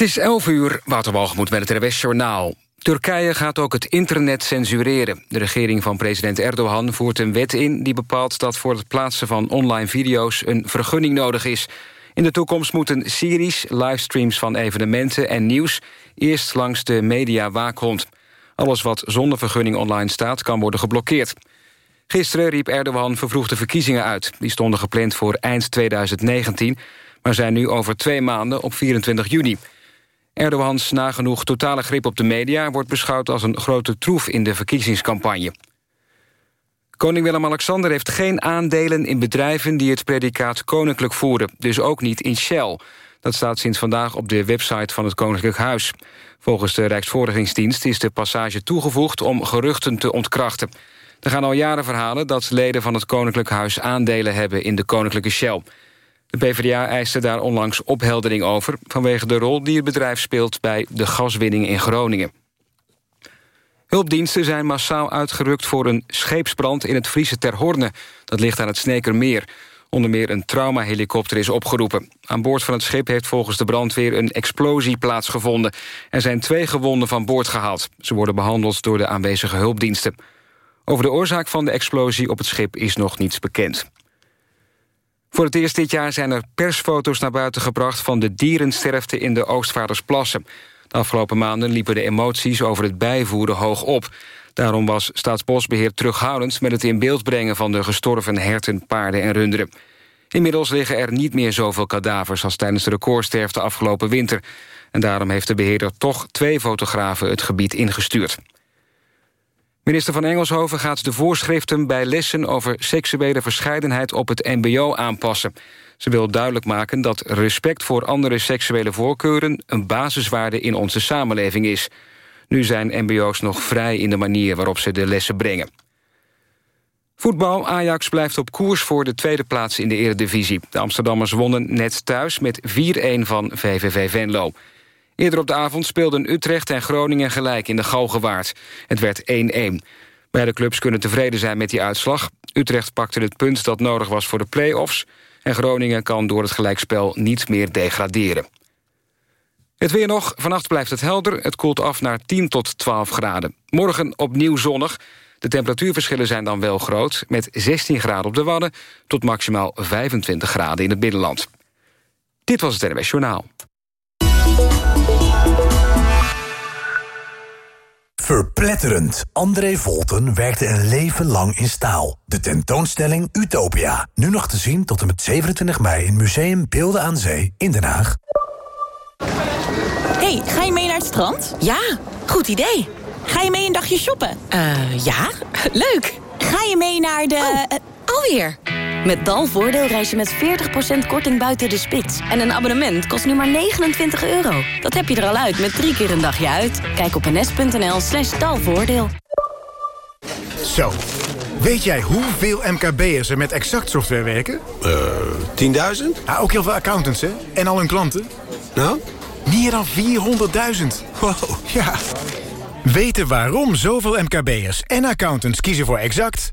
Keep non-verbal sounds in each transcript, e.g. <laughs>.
Het is 11 uur, Waterwalgemoed met het RWS Journaal. Turkije gaat ook het internet censureren. De regering van president Erdogan voert een wet in... die bepaalt dat voor het plaatsen van online video's een vergunning nodig is. In de toekomst moeten series, livestreams van evenementen en nieuws... eerst langs de media-waakhond. Alles wat zonder vergunning online staat kan worden geblokkeerd. Gisteren riep Erdogan vervroegde verkiezingen uit. Die stonden gepland voor eind 2019... maar zijn nu over twee maanden op 24 juni... Erdogans nagenoeg totale grip op de media... wordt beschouwd als een grote troef in de verkiezingscampagne. Koning Willem-Alexander heeft geen aandelen in bedrijven... die het predicaat koninklijk voeren, dus ook niet in Shell. Dat staat sinds vandaag op de website van het Koninklijk Huis. Volgens de Rijksvoorlichtingsdienst is de passage toegevoegd... om geruchten te ontkrachten. Er gaan al jaren verhalen dat leden van het Koninklijk Huis... aandelen hebben in de Koninklijke Shell... De PvdA eiste daar onlangs opheldering over... vanwege de rol die het bedrijf speelt bij de gaswinning in Groningen. Hulpdiensten zijn massaal uitgerukt voor een scheepsbrand... in het Friese Terhorne, dat ligt aan het Snekermeer. Onder meer een traumahelikopter is opgeroepen. Aan boord van het schip heeft volgens de brandweer een explosie plaatsgevonden. Er zijn twee gewonden van boord gehaald. Ze worden behandeld door de aanwezige hulpdiensten. Over de oorzaak van de explosie op het schip is nog niets bekend. Voor het eerst dit jaar zijn er persfoto's naar buiten gebracht... van de dierensterfte in de Oostvaardersplassen. De afgelopen maanden liepen de emoties over het bijvoeren hoog op. Daarom was Staatsbosbeheer terughoudend... met het in beeld brengen van de gestorven herten, paarden en runderen. Inmiddels liggen er niet meer zoveel kadavers... als tijdens de recordsterfte afgelopen winter. En daarom heeft de beheerder toch twee fotografen het gebied ingestuurd. Minister van Engelshoven gaat de voorschriften bij lessen... over seksuele verscheidenheid op het mbo aanpassen. Ze wil duidelijk maken dat respect voor andere seksuele voorkeuren... een basiswaarde in onze samenleving is. Nu zijn mbo's nog vrij in de manier waarop ze de lessen brengen. Voetbal, Ajax blijft op koers voor de tweede plaats in de eredivisie. De Amsterdammers wonnen net thuis met 4-1 van VVV Venlo. Eerder op de avond speelden Utrecht en Groningen gelijk in de Galgenwaard. Het werd 1-1. Beide clubs kunnen tevreden zijn met die uitslag. Utrecht pakte het punt dat nodig was voor de play-offs... en Groningen kan door het gelijkspel niet meer degraderen. Het weer nog. Vannacht blijft het helder. Het koelt af naar 10 tot 12 graden. Morgen opnieuw zonnig. De temperatuurverschillen zijn dan wel groot... met 16 graden op de Wadden tot maximaal 25 graden in het binnenland. Dit was het NWS Journaal. Verpletterend. André Volten werkte een leven lang in staal. De tentoonstelling Utopia. Nu nog te zien tot en met 27 mei in Museum Beelden aan Zee in Den Haag. hey, ga je mee naar het strand? Ja, goed idee. Ga je mee een dagje shoppen? Eh, uh, ja, <laughs> leuk. Ga je mee naar de... Oh, alweer. Met Dalvoordeel reis je met 40% korting buiten de spits. En een abonnement kost nu maar 29 euro. Dat heb je er al uit met drie keer een dagje uit. Kijk op ns.nl slash dalvoordeel. Zo. Weet jij hoeveel MKB'ers er met Exact software werken? Eh, uh, 10.000? Ja, ook heel veel accountants, hè? En al hun klanten. Nou? Meer dan 400.000. Wow. Ja. Weten waarom zoveel MKB'ers en accountants kiezen voor Exact?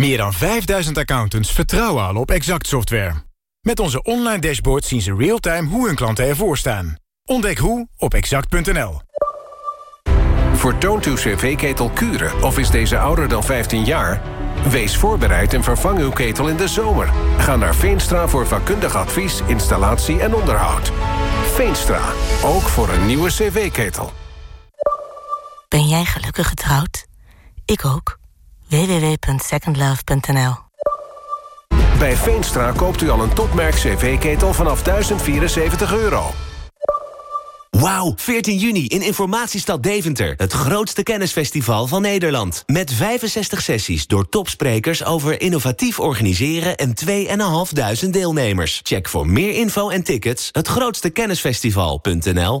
Meer dan 5000 accountants vertrouwen al op Exact Software. Met onze online dashboard zien ze real-time hoe hun klanten ervoor staan. Ontdek hoe op exact.nl. Vertoont uw cv-ketel kuren of is deze ouder dan 15 jaar? Wees voorbereid en vervang uw ketel in de zomer. Ga naar Veenstra voor vakkundig advies, installatie en onderhoud. Veenstra, ook voor een nieuwe cv-ketel. Ben jij gelukkig getrouwd? Ik ook www.secondlove.nl Bij Veenstra koopt u al een topmerk cv-ketel vanaf 1074 euro. Wauw, 14 juni in Informatiestad Deventer. Het grootste kennisfestival van Nederland. Met 65 sessies door topsprekers over innovatief organiseren... en 2.500 deelnemers. Check voor meer info en tickets hetgrootstekennisfestival.nl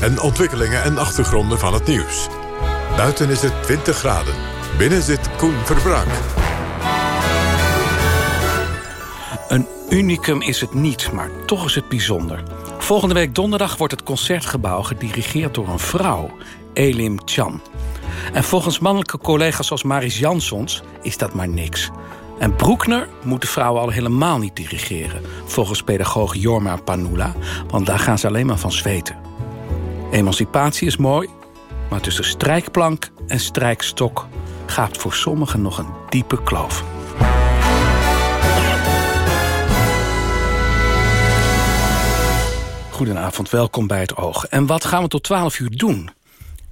en ontwikkelingen en achtergronden van het nieuws. Buiten is het 20 graden. Binnen zit Koen Verbraak. Een unicum is het niet, maar toch is het bijzonder. Volgende week donderdag wordt het Concertgebouw gedirigeerd door een vrouw, Elim Chan. En volgens mannelijke collega's zoals Maris Jansons is dat maar niks. En Broekner moet de vrouwen al helemaal niet dirigeren... volgens pedagoog Jorma Panula, want daar gaan ze alleen maar van zweten. Emancipatie is mooi, maar tussen strijkplank en strijkstok... gaat voor sommigen nog een diepe kloof. Goedenavond, welkom bij het Oog. En wat gaan we tot 12 uur doen?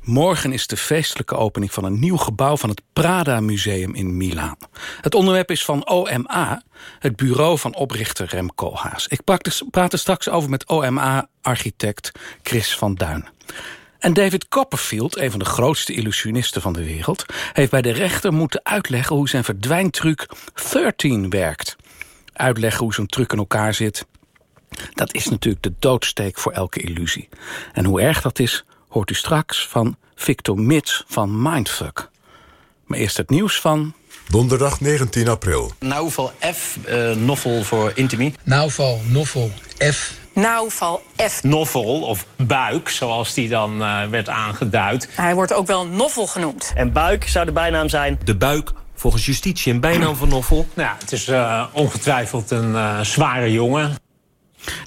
Morgen is de feestelijke opening van een nieuw gebouw... van het Prada Museum in Milaan. Het onderwerp is van OMA, het bureau van oprichter Rem Koolhaas. Ik praat er straks over met OMA-architect Chris van Duin. En David Copperfield, een van de grootste illusionisten van de wereld... heeft bij de rechter moeten uitleggen hoe zijn verdwijntruc 13 werkt. Uitleggen hoe zo'n truc in elkaar zit... Dat is natuurlijk de doodsteek voor elke illusie. En hoe erg dat is, hoort u straks van Victor Mits van Mindfuck. Maar eerst het nieuws van... Donderdag 19 april. Nauwval F, uh, novel voor intimie. Nauwval, novel, F. Nauwval F. Novel, of buik, zoals die dan uh, werd aangeduid. Hij wordt ook wel novel genoemd. En buik zou de bijnaam zijn? De buik volgens justitie een bijnaam van Novel? Nou, het is uh, ongetwijfeld een zware jongen.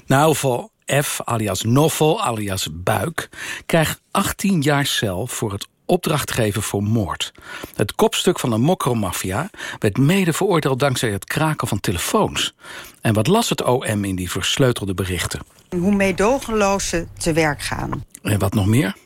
Nauwval F, alias Novel, alias Buik... krijgt 18 jaar cel voor het opdrachtgeven voor moord. Het kopstuk van de mokromafia werd mede veroordeeld... dankzij het kraken van telefoons. En wat las het OM in die versleutelde berichten? Hoe meedogenloos ze te werk gaan. En wat nog meer?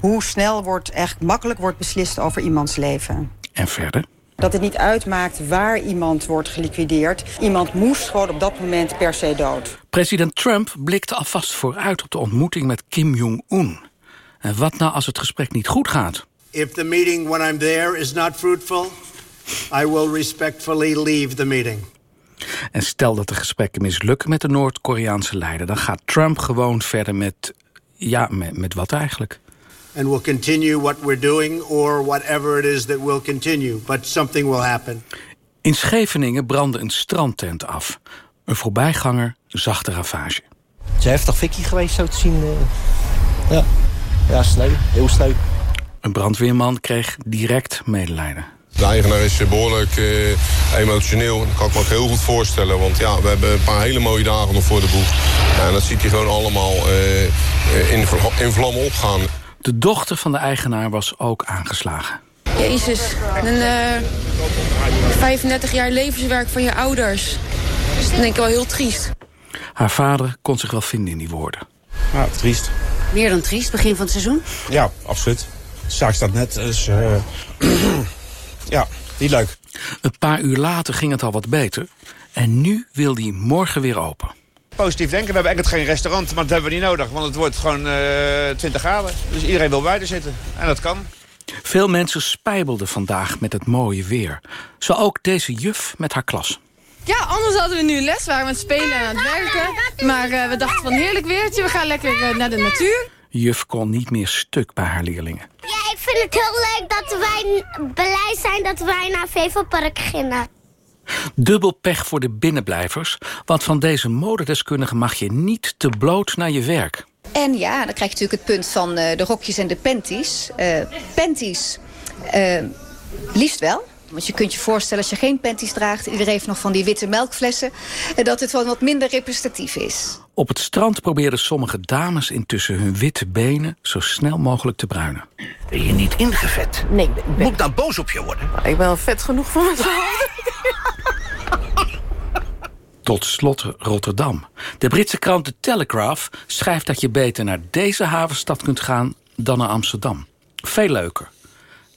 Hoe snel wordt echt makkelijk wordt beslist over iemands leven. En verder? Dat het niet uitmaakt waar iemand wordt geliquideerd. Iemand moest gewoon op dat moment per se dood. President Trump blikte alvast vooruit op de ontmoeting met Kim Jong-un. En wat nou als het gesprek niet goed gaat? If the meeting when I'm there is not fruitful, I will respectfully leave the meeting. En stel dat de gesprekken mislukken met de Noord-Koreaanse leider... dan gaat Trump gewoon verder met... ja, met, met wat eigenlijk? And we'll continue what we're doing or whatever it is that will continue. But something will happen. In Scheveningen brandde een strandtent af. Een voorbijganger zag de ravage. Het is heftig fikkie geweest zo te zien. Uh, ja, ja sneu. Heel sneu. Een brandweerman kreeg direct medelijden. De eigenaar is behoorlijk uh, emotioneel. Dat kan ik me ook heel goed voorstellen. Want ja, we hebben een paar hele mooie dagen nog voor de boeg. Ja, en dat ziet hij gewoon allemaal uh, in, in vlammen opgaan. De dochter van de eigenaar was ook aangeslagen. Jezus, een uh, 35 jaar levenswerk van je ouders. Dat is denk ik wel heel triest. Haar vader kon zich wel vinden in die woorden. Ja, triest. Meer dan triest, begin van het seizoen? Ja, absoluut. De zaak staat net, dus uh, <clears throat> ja, niet leuk. Een paar uur later ging het al wat beter. En nu wil hij morgen weer open positief denken. We hebben eigenlijk geen restaurant, maar dat hebben we niet nodig. Want het wordt gewoon uh, 20 graden. Dus iedereen wil buiten zitten. En dat kan. Veel mensen spijbelden vandaag met het mooie weer. Zo ook deze juf met haar klas. Ja, anders hadden we nu les, waren we aan het spelen en aan het werken. Maar uh, we dachten van heerlijk weertje, we gaan lekker uh, naar de natuur. Juf kon niet meer stuk bij haar leerlingen. Ja, ik vind het heel leuk dat wij blij zijn dat wij naar Vevelpark gingen. Dubbel pech voor de binnenblijvers, want van deze modedeskundige mag je niet te bloot naar je werk. En ja, dan krijg je natuurlijk het punt van uh, de rokjes en de panties. Uh, panties, uh, liefst wel. Want je kunt je voorstellen als je geen panties draagt... iedereen heeft nog van die witte melkflessen... en dat het wel wat minder representatief is. Op het strand probeerden sommige dames intussen hun witte benen... zo snel mogelijk te bruinen. Ben je niet ingevet? Nee, ik ben... Moet ik dan boos op je worden? Ik ben wel vet genoeg voor mezelf. Tot slot Rotterdam. De Britse krant The Telegraph schrijft dat je beter naar deze havenstad kunt gaan dan naar Amsterdam. Veel leuker.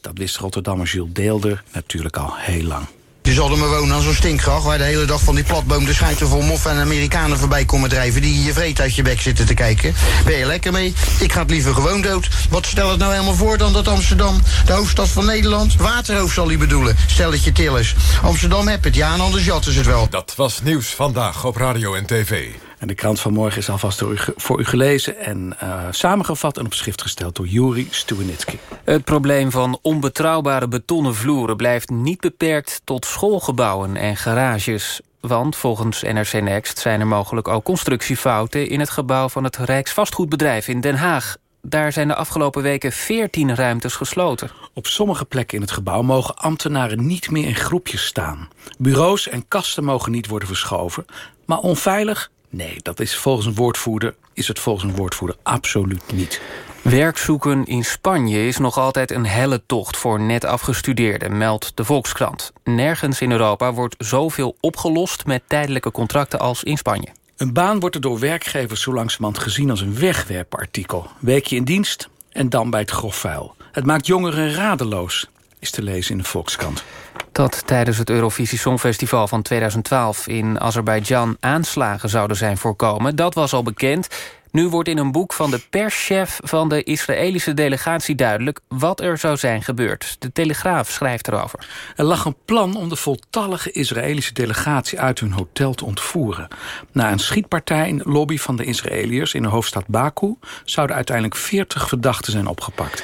Dat wist Rotterdammer Jules Deelder natuurlijk al heel lang. Je zal er maar wonen aan zo'n stinkgracht... waar de hele dag van die platboom de schijntje vol moffen en Amerikanen voorbij komen drijven... die je vreet uit je bek zitten te kijken. Ben je lekker mee? Ik ga het liever gewoon dood. Wat stel het nou helemaal voor dan dat Amsterdam... de hoofdstad van Nederland, waterhoofd zal hij bedoelen. Stelletje tillers. Amsterdam heb het, ja, en anders jatten ze het wel. Dat was Nieuws Vandaag op Radio en TV. En de krant van morgen is alvast door u voor u gelezen en uh, samengevat en op schrift gesteld door Juri Stuwenitski. Het probleem van onbetrouwbare betonnen vloeren blijft niet beperkt tot schoolgebouwen en garages. Want volgens NRC Next zijn er mogelijk ook constructiefouten in het gebouw van het Rijksvastgoedbedrijf in Den Haag. Daar zijn de afgelopen weken 14 ruimtes gesloten. Op sommige plekken in het gebouw mogen ambtenaren niet meer in groepjes staan. Bureaus en kasten mogen niet worden verschoven. Maar onveilig Nee, dat is volgens een woordvoerder, is het volgens een woordvoerder absoluut niet. Werk zoeken in Spanje is nog altijd een helle tocht voor net afgestudeerden, meldt de Volkskrant. Nergens in Europa wordt zoveel opgelost met tijdelijke contracten als in Spanje. Een baan wordt er door werkgevers zo langzamerhand gezien als een wegwerpartikel. Weekje in dienst en dan bij het grofvuil. Het maakt jongeren radeloos, is te lezen in de Volkskrant dat tijdens het Eurovisie Songfestival van 2012 in Azerbeidzjan aanslagen zouden zijn voorkomen. Dat was al bekend. Nu wordt in een boek van de perschef van de Israëlische delegatie duidelijk wat er zou zijn gebeurd. De Telegraaf schrijft erover. Er lag een plan om de voltallige Israëlische delegatie uit hun hotel te ontvoeren. Na een schietpartij in de lobby van de Israëliërs in de hoofdstad Baku zouden uiteindelijk 40 verdachten zijn opgepakt.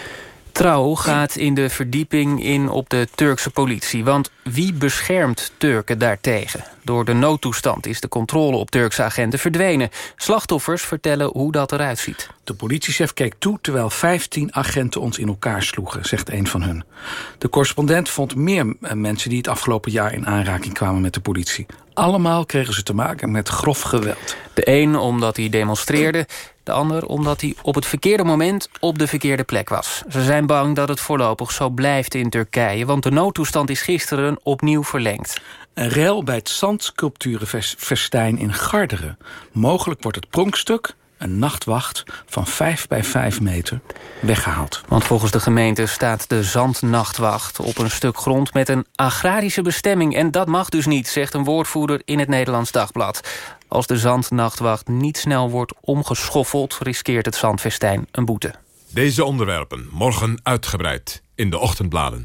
Trouw gaat in de verdieping in op de Turkse politie. Want wie beschermt Turken daartegen? Door de noodtoestand is de controle op Turkse agenten verdwenen. Slachtoffers vertellen hoe dat eruit ziet. De politiechef keek toe terwijl 15 agenten ons in elkaar sloegen, zegt een van hun. De correspondent vond meer eh, mensen die het afgelopen jaar in aanraking kwamen met de politie. Allemaal kregen ze te maken met grof geweld. De een omdat hij demonstreerde, de ander omdat hij op het verkeerde moment op de verkeerde plek was. Ze zijn bang dat het voorlopig zo blijft in Turkije... want de noodtoestand is gisteren opnieuw verlengd. Een rel bij het zandsculpturenfestijn in Garderen. Mogelijk wordt het pronkstuk een nachtwacht van 5 bij 5 meter weggehaald. Want volgens de gemeente staat de zandnachtwacht op een stuk grond met een agrarische bestemming. En dat mag dus niet, zegt een woordvoerder in het Nederlands Dagblad. Als de zandnachtwacht niet snel wordt omgeschoffeld... riskeert het zandfestijn een boete. Deze onderwerpen morgen uitgebreid in de ochtendbladen.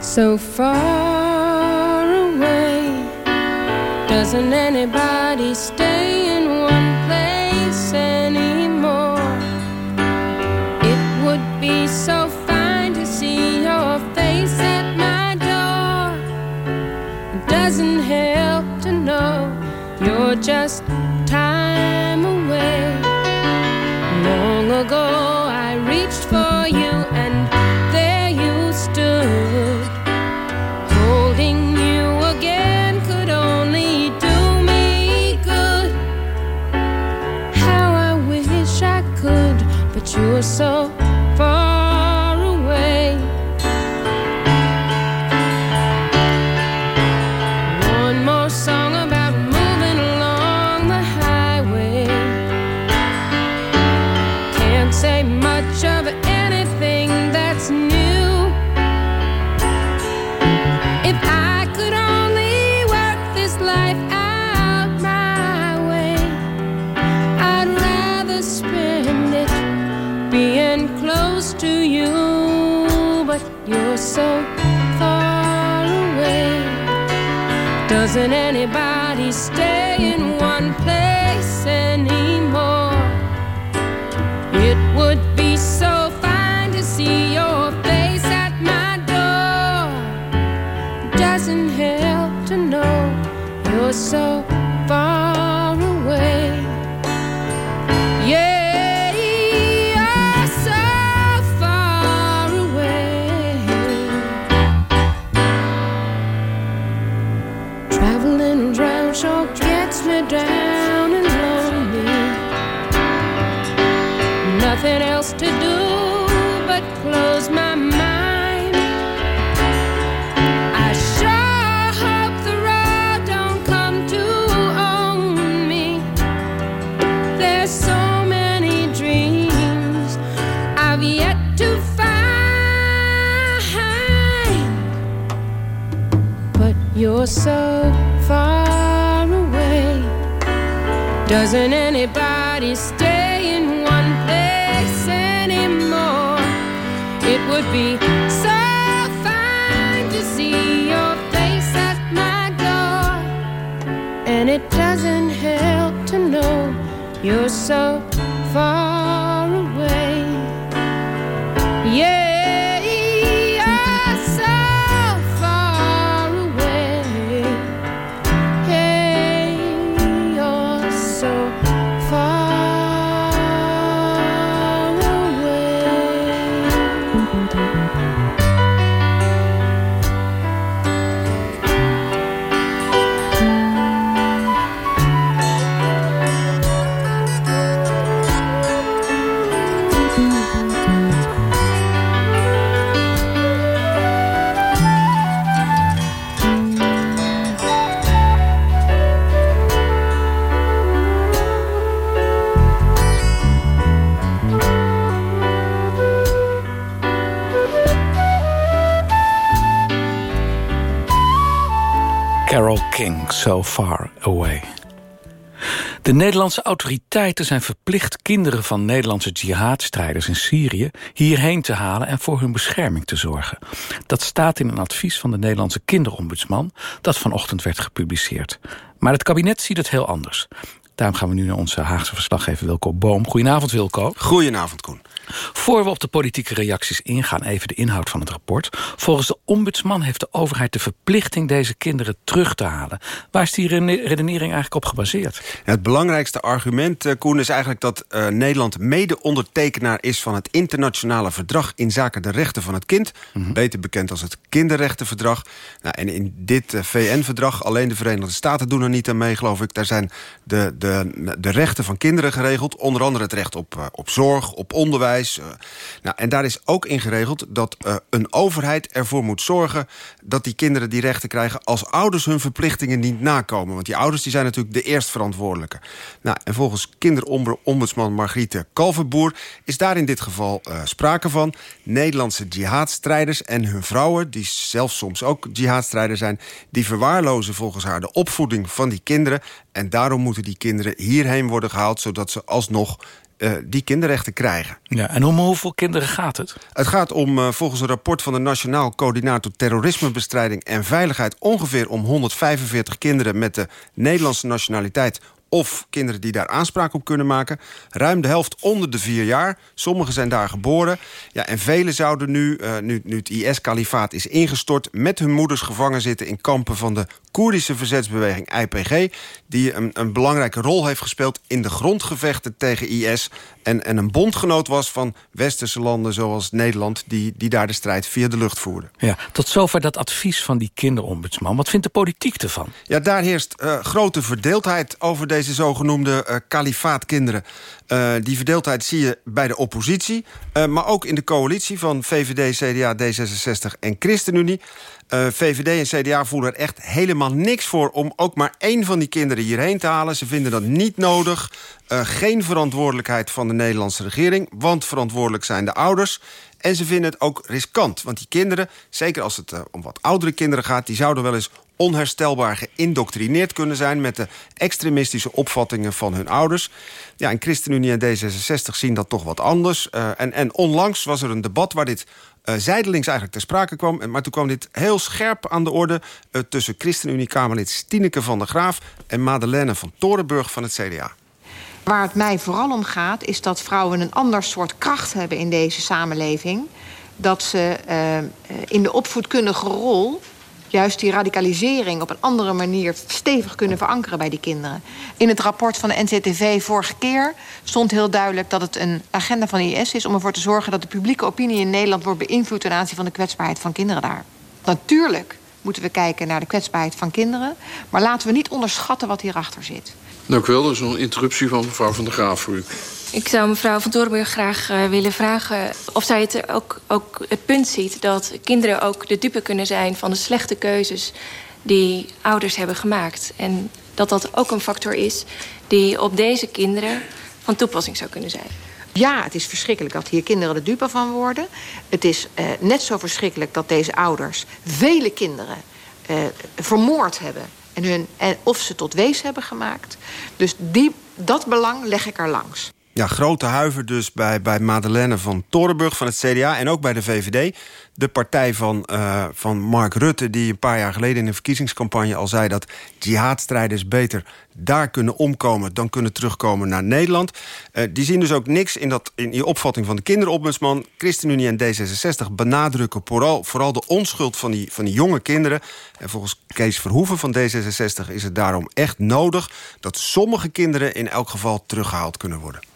So far away, doesn't anybody stay doesn't help to know you're just time away. Long ago, Doesn't anybody stay in one place anymore? It would be so fine to see your face at my door. And it doesn't help to know you're so De Nederlandse autoriteiten zijn verplicht kinderen van Nederlandse jihadstrijders in Syrië hierheen te halen en voor hun bescherming te zorgen. Dat staat in een advies van de Nederlandse kinderombudsman dat vanochtend werd gepubliceerd. Maar het kabinet ziet het heel anders. Daarom gaan we nu naar onze Haagse verslaggever Wilco Boom. Goedenavond Wilco. Goedenavond Koen. Voor we op de politieke reacties ingaan, even de inhoud van het rapport. Volgens de ombudsman heeft de overheid de verplichting deze kinderen terug te halen. Waar is die redenering eigenlijk op gebaseerd? Het belangrijkste argument, eh, Koen, is eigenlijk dat uh, Nederland mede-ondertekenaar is van het internationale verdrag in zaken de rechten van het kind. Mm -hmm. Beter bekend als het kinderrechtenverdrag. Nou, en in dit uh, VN-verdrag, alleen de Verenigde Staten doen er niet aan mee, geloof ik. Daar zijn de, de, de rechten van kinderen geregeld. Onder andere het recht op, op zorg, op onderwijs. Uh, nou, en daar is ook in geregeld dat uh, een overheid ervoor moet zorgen... dat die kinderen die rechten krijgen als ouders hun verplichtingen niet nakomen. Want die ouders die zijn natuurlijk de eerstverantwoordelijke. Nou, en volgens kinderombudsman Margriete Kalverboer... is daar in dit geval sprake van. Nederlandse jihadstrijders en hun vrouwen... die zelf soms ook jihadstrijder zijn... die verwaarlozen volgens haar de opvoeding van die kinderen... en daarom moeten die kinderen hierheen worden gehaald... zodat ze alsnog uh, die kinderrechten krijgen. Ja, en om hoeveel kinderen gaat het? Het gaat om, uh, volgens een rapport van de Nationaal Coördinator Terrorismebestrijding en Veiligheid... ongeveer om 145 kinderen met de Nederlandse nationaliteit of kinderen die daar aanspraak op kunnen maken. Ruim de helft onder de vier jaar. Sommigen zijn daar geboren. Ja, en velen zouden nu, uh, nu, nu het IS-kalifaat is ingestort... met hun moeders gevangen zitten in kampen van de Koerdische verzetsbeweging IPG... die een, een belangrijke rol heeft gespeeld in de grondgevechten tegen IS... En, en een bondgenoot was van westerse landen zoals Nederland... Die, die daar de strijd via de lucht voerden. Ja, tot zover dat advies van die kinderombudsman. Wat vindt de politiek ervan? Ja, daar heerst uh, grote verdeeldheid over deze zogenoemde uh, kalifaatkinderen. Uh, die verdeeldheid zie je bij de oppositie... maar ook in de coalitie van VVD, CDA, D66 en ChristenUnie... VVD en CDA voelen er echt helemaal niks voor... om ook maar één van die kinderen hierheen te halen. Ze vinden dat niet nodig. Geen verantwoordelijkheid van de Nederlandse regering... want verantwoordelijk zijn de ouders. En ze vinden het ook riskant. Want die kinderen, zeker als het om wat oudere kinderen gaat... die zouden wel eens onherstelbaar geïndoctrineerd kunnen zijn... met de extremistische opvattingen van hun ouders. Ja, en ChristenUnie en D66 zien dat toch wat anders. Uh, en, en onlangs was er een debat waar dit uh, zijdelings eigenlijk ter sprake kwam. Maar toen kwam dit heel scherp aan de orde... Uh, tussen ChristenUnie-Kamerlid Tineke van der Graaf... en Madeleine van Torenburg van het CDA. Waar het mij vooral om gaat, is dat vrouwen een ander soort kracht hebben in deze samenleving. Dat ze in de opvoedkundige rol juist die radicalisering op een andere manier stevig kunnen verankeren bij die kinderen. In het rapport van de NCTV vorige keer stond heel duidelijk dat het een agenda van IS is om ervoor te zorgen dat de publieke opinie in Nederland wordt beïnvloed ten aanzien van de kwetsbaarheid van kinderen daar. Natuurlijk moeten we kijken naar de kwetsbaarheid van kinderen, maar laten we niet onderschatten wat hierachter zit. Dank u wel. Er is een interruptie van mevrouw Van der Graaf voor u. Ik zou mevrouw van Torenburg graag uh, willen vragen of zij het ook, ook het punt ziet dat kinderen ook de dupe kunnen zijn van de slechte keuzes die ouders hebben gemaakt. En dat dat ook een factor is die op deze kinderen van toepassing zou kunnen zijn. Ja, het is verschrikkelijk dat hier kinderen de dupe van worden. Het is uh, net zo verschrikkelijk dat deze ouders vele kinderen uh, vermoord hebben. En hun, en of ze tot wees hebben gemaakt. Dus die, dat belang leg ik er langs. Ja, grote huiver dus bij, bij Madeleine van Torenburg van het CDA... en ook bij de VVD. De partij van, uh, van Mark Rutte, die een paar jaar geleden... in een verkiezingscampagne al zei dat jihadstrijders beter daar kunnen omkomen... dan kunnen terugkomen naar Nederland. Uh, die zien dus ook niks in, dat, in die opvatting van de kinderombudsman. ChristenUnie en D66 benadrukken vooral, vooral de onschuld van die, van die jonge kinderen. En volgens Kees Verhoeven van D66 is het daarom echt nodig... dat sommige kinderen in elk geval teruggehaald kunnen worden.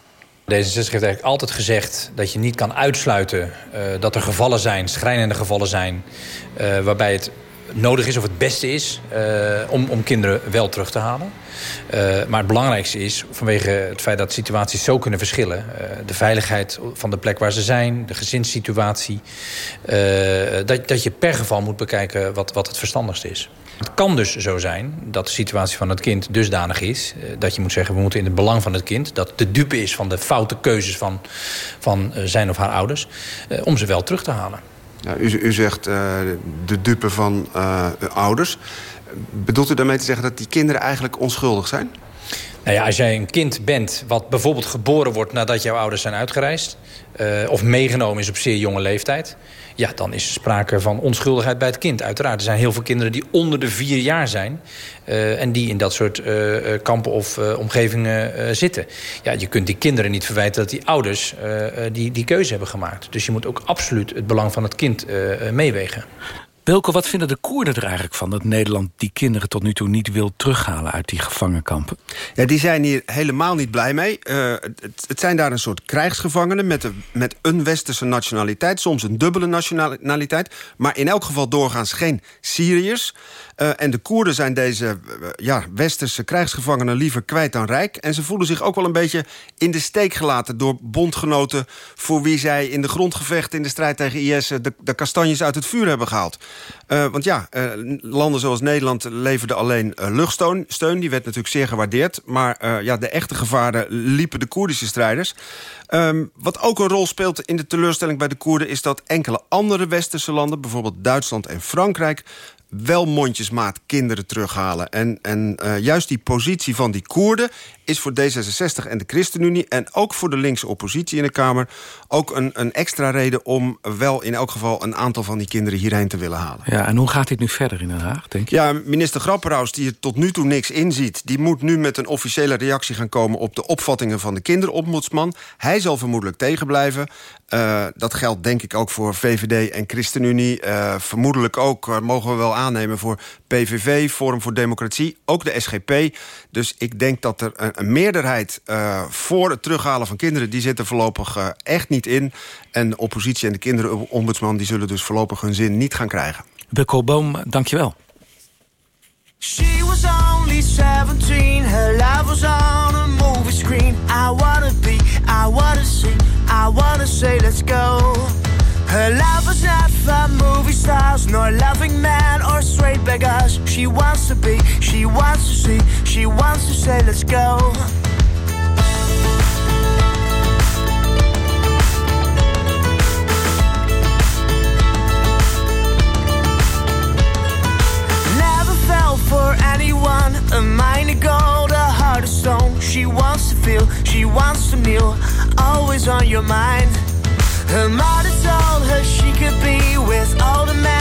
D66 heeft eigenlijk altijd gezegd dat je niet kan uitsluiten uh, dat er gevallen zijn, schrijnende gevallen zijn, uh, waarbij het nodig is of het beste is uh, om, om kinderen wel terug te halen. maar het belangrijkste is, vanwege het feit dat situaties zo kunnen verschillen... de veiligheid van de plek waar ze zijn, de gezinssituatie... dat, dat je per geval moet bekijken wat, wat het verstandigste is. Het kan dus zo zijn dat de situatie van het kind dusdanig is... dat je moet zeggen, we moeten in het belang van het kind... dat de dupe is van de foute keuzes van, van zijn of haar ouders... om ze wel terug te halen. Ja, u, u zegt uh, de dupe van uh, ouders. Bedoelt u daarmee te zeggen dat die kinderen eigenlijk onschuldig zijn? Nou ja, als jij een kind bent wat bijvoorbeeld geboren wordt... nadat jouw ouders zijn uitgereisd... Uh, of meegenomen is op zeer jonge leeftijd... ja, dan is sprake van onschuldigheid bij het kind. Uiteraard, er zijn heel veel kinderen die onder de vier jaar zijn... Uh, en die in dat soort uh, kampen of omgevingen zitten. Ja, je kunt die kinderen niet verwijten dat die ouders die, die keuze hebben gemaakt. Dus je moet ook absoluut het belang van het kind meewegen. Wilco, wat vinden de Koerden er eigenlijk van... dat Nederland die kinderen tot nu toe niet wil terughalen uit die gevangenkampen? Ja, die zijn hier helemaal niet blij mee. Uh, het, het, zijn daar een soort krijgsgevangenen met, met een westerse nationaliteit. Soms een dubbele nationaliteit. Maar in elk geval doorgaans geen Syriërs. Uh, en de Koerden zijn deze uh, ja, westerse krijgsgevangenen liever kwijt dan rijk. En ze voelen zich ook wel een beetje in de steek gelaten... door bondgenoten voor wie zij in de grondgevechten... in de strijd tegen IS de, de kastanjes uit het vuur hebben gehaald. Want ja, landen zoals Nederland leverden alleen luchtsteun. Steun, die werd natuurlijk zeer gewaardeerd. Maar ja, de echte gevaren liepen de Koerdische strijders. Um, wat ook een rol speelt in de teleurstelling bij de Koerden... is dat enkele andere westerse landen, bijvoorbeeld Duitsland en Frankrijk wel mondjesmaat kinderen terughalen. En, en uh, juist die positie van die Koerden is voor D66 en de ChristenUnie... en ook voor de linkse oppositie in de Kamer... ook een, een extra reden om wel in elk geval... een aantal van die kinderen hierheen te willen halen. Ja, en hoe gaat dit nu verder in Den Haag, denk je? Ja, minister Grapperhaus, die er tot nu toe niks inziet... die moet nu met een officiële reactie gaan komen... op de opvattingen van de kinderombudsman. Hij zal vermoedelijk tegenblijven. Uh, dat geldt denk ik ook voor VVD en ChristenUnie. Uh, vermoedelijk ook, mogen we wel aannemen... voor PVV, Forum voor Democratie, ook de SGP. Dus ik denk dat er een, een meerderheid uh, voor het terughalen van kinderen... die zit er voorlopig uh, echt niet in. En de oppositie en de kinderombudsman... die zullen dus voorlopig hun zin niet gaan krijgen. Wilco Boom, dank je wel. She was only 17, her life was on a movie screen. I wanna be, I wanna see, I wanna say let's go. Her love is not for movie stars, nor loving men or straight beggars. She wants to be, she wants to see, she wants to say let's go. For anyone, a mind of gold, a heart of stone. She wants to feel, she wants to kneel, always on your mind. Her mother told her she could be with all the men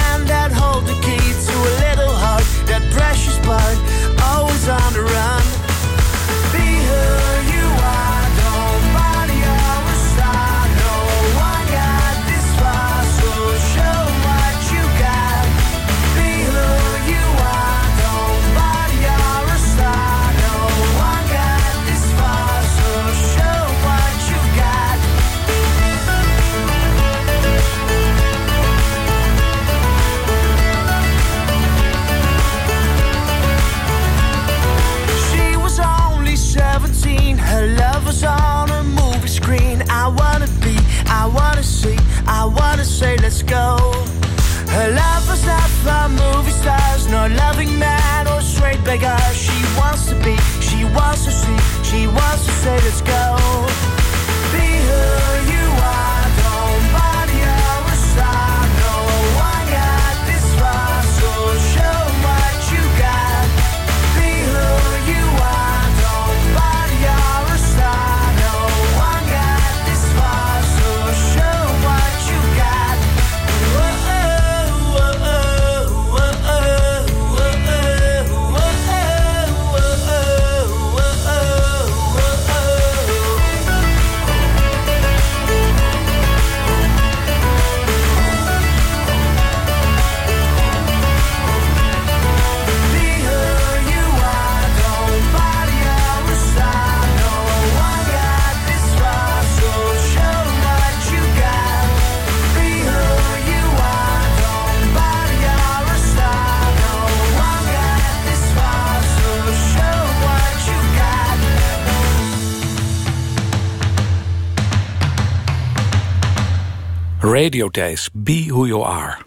Radio Days, Be Who You Are.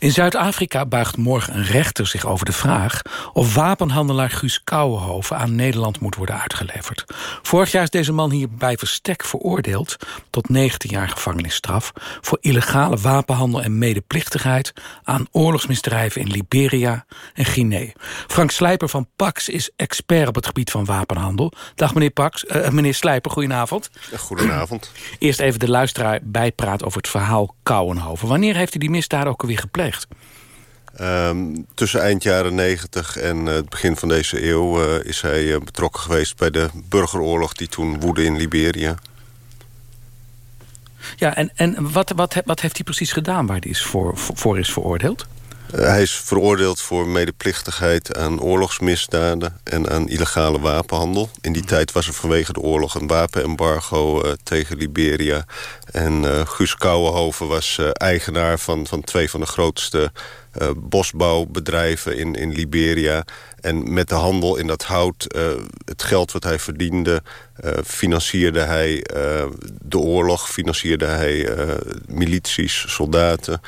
In Zuid-Afrika buigt morgen een rechter zich over de vraag... of wapenhandelaar Guus Kouwenhoven aan Nederland moet worden uitgeleverd. Vorig jaar is deze man hier bij verstek veroordeeld... tot 19 jaar gevangenisstraf... voor illegale wapenhandel en medeplichtigheid... aan oorlogsmisdrijven in Liberia en Guinea. Frank Slijper van Pax is expert op het gebied van wapenhandel. Dag meneer Pax, eh, meneer Slijper, goedenavond. Goedenavond. Eerst even de luisteraar bijpraat over het verhaal Kouwenhoven. Wanneer heeft hij die misdaad ook alweer gepleegd? Ehm, tussen eind jaren 90 en eh, het begin van deze eeuw eh, is hij eh, betrokken geweest bij de burgeroorlog die toen woedde in Liberia. Ja, en, en wat, wat, wat heeft hij precies gedaan waar hij is voor, voor is veroordeeld? Uh, hij is veroordeeld voor medeplichtigheid aan oorlogsmisdaden en aan illegale wapenhandel. In die tijd was er vanwege de oorlog een wapenembargo uh, tegen Liberia. En uh, Guus Kouwenhoven was eigenaar van, van twee van de grootste bosbouwbedrijven in, in Liberia. En met de handel in dat hout, uh, het geld wat hij verdiende... Uh, financierde hij uh, de oorlog, financierde hij milities, soldaten.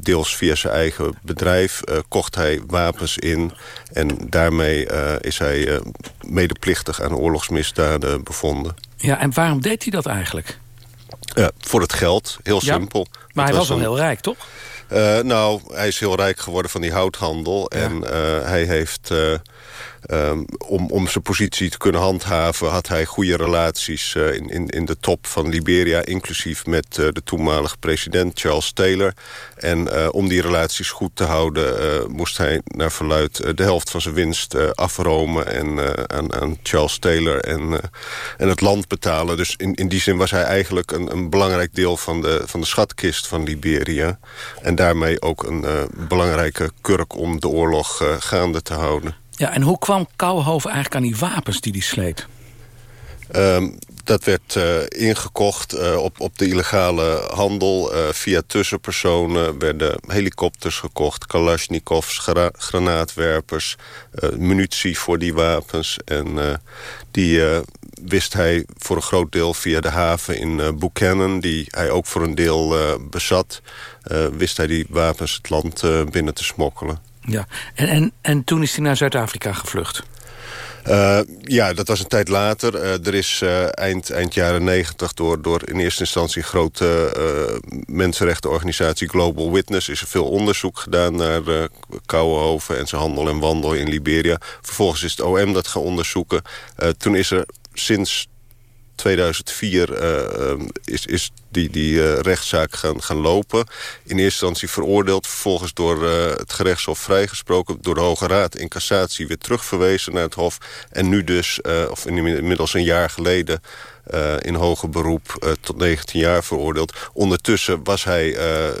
deels via zijn eigen bedrijf kocht hij wapens in. En daarmee is hij medeplichtig aan oorlogsmisdaden bevonden. Ja, en waarom deed hij dat eigenlijk? voor het geld, heel ja, simpel. Maar hij was, wel heel rijk, toch? Uh, nou, hij is heel rijk geworden van die houthandel. Ja. En uh, hij heeft, uh, um, om, om zijn positie te kunnen handhaven... had hij goede relaties in, in, in de top van Liberia... inclusief met de toenmalige president Charles Taylor. En om die relaties goed te houden... moest hij naar verluid de helft van zijn winst afromen... en aan, aan Charles Taylor en, en het land betalen. Dus in, in die zin was hij eigenlijk een, een belangrijk deel... van de, van de schatkist van Liberia... En daarmee ook een belangrijke kurk om de oorlog gaande te houden. Ja, en hoe kwam Kouwenhoven eigenlijk aan die wapens die hij sleet? Um, dat werd uh, ingekocht op, op de illegale handel. via tussenpersonen werden helikopters gekocht... kalasjnikovs, gra granaatwerpers, munitie voor die wapens. En die wist hij voor een groot deel via de haven in Buchanan... die hij ook voor een deel bezat... Wist hij die wapens het land binnen te smokkelen. Ja, en, en, en toen is hij naar Zuid-Afrika gevlucht? Uh, ja, dat was een tijd later. Uh, er is uh, eind, eind jaren negentig door, door in eerste instantie grote mensenrechtenorganisatie Global Witness... is er veel onderzoek gedaan naar Kouwenhoven en zijn handel en wandel in Liberia. Vervolgens is het OM dat gaan onderzoeken. toen is er sinds 2004 uh, is, is die, die uh, rechtszaak gaan, gaan lopen. In eerste instantie veroordeeld, vervolgens door uh, het gerechtshof vrijgesproken... door de Hoge Raad in cassatie weer terugverwezen naar het Hof. En nu dus, of inmiddels een jaar geleden... Uh, in hoger beroep uh, tot 19 jaar veroordeeld. Ondertussen was hij, uh,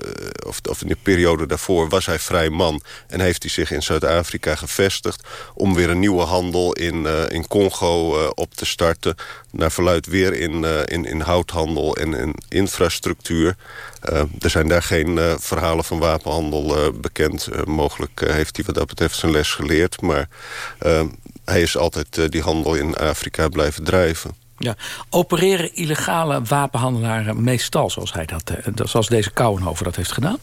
of, of, in de periode daarvoor, was hij vrij man. En heeft hij zich in Zuid-Afrika gevestigd... om weer een nieuwe handel in, in Congo op te starten. Naar verluid weer in, in, in houthandel en in infrastructuur. er zijn daar geen verhalen van wapenhandel bekend. mogelijk heeft hij wat dat betreft zijn les geleerd. Maar hij is altijd die handel in Afrika blijven drijven. Ja. Opereren illegale wapenhandelaren meestal zoals, hij dat, zoals deze Kouwenhoven dat heeft gedaan?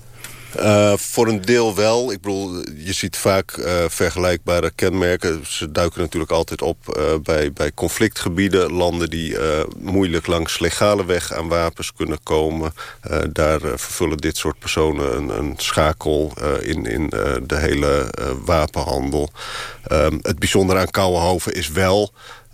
Uh, voor een deel wel. Ik bedoel, je ziet vaak uh, vergelijkbare kenmerken. Ze duiken natuurlijk altijd op bij, bij conflictgebieden. Landen die moeilijk langs legale weg aan wapens kunnen komen. daar vervullen dit soort personen een, een schakel in, in de hele wapenhandel. Um, het bijzondere aan Kouwenhoven is wel...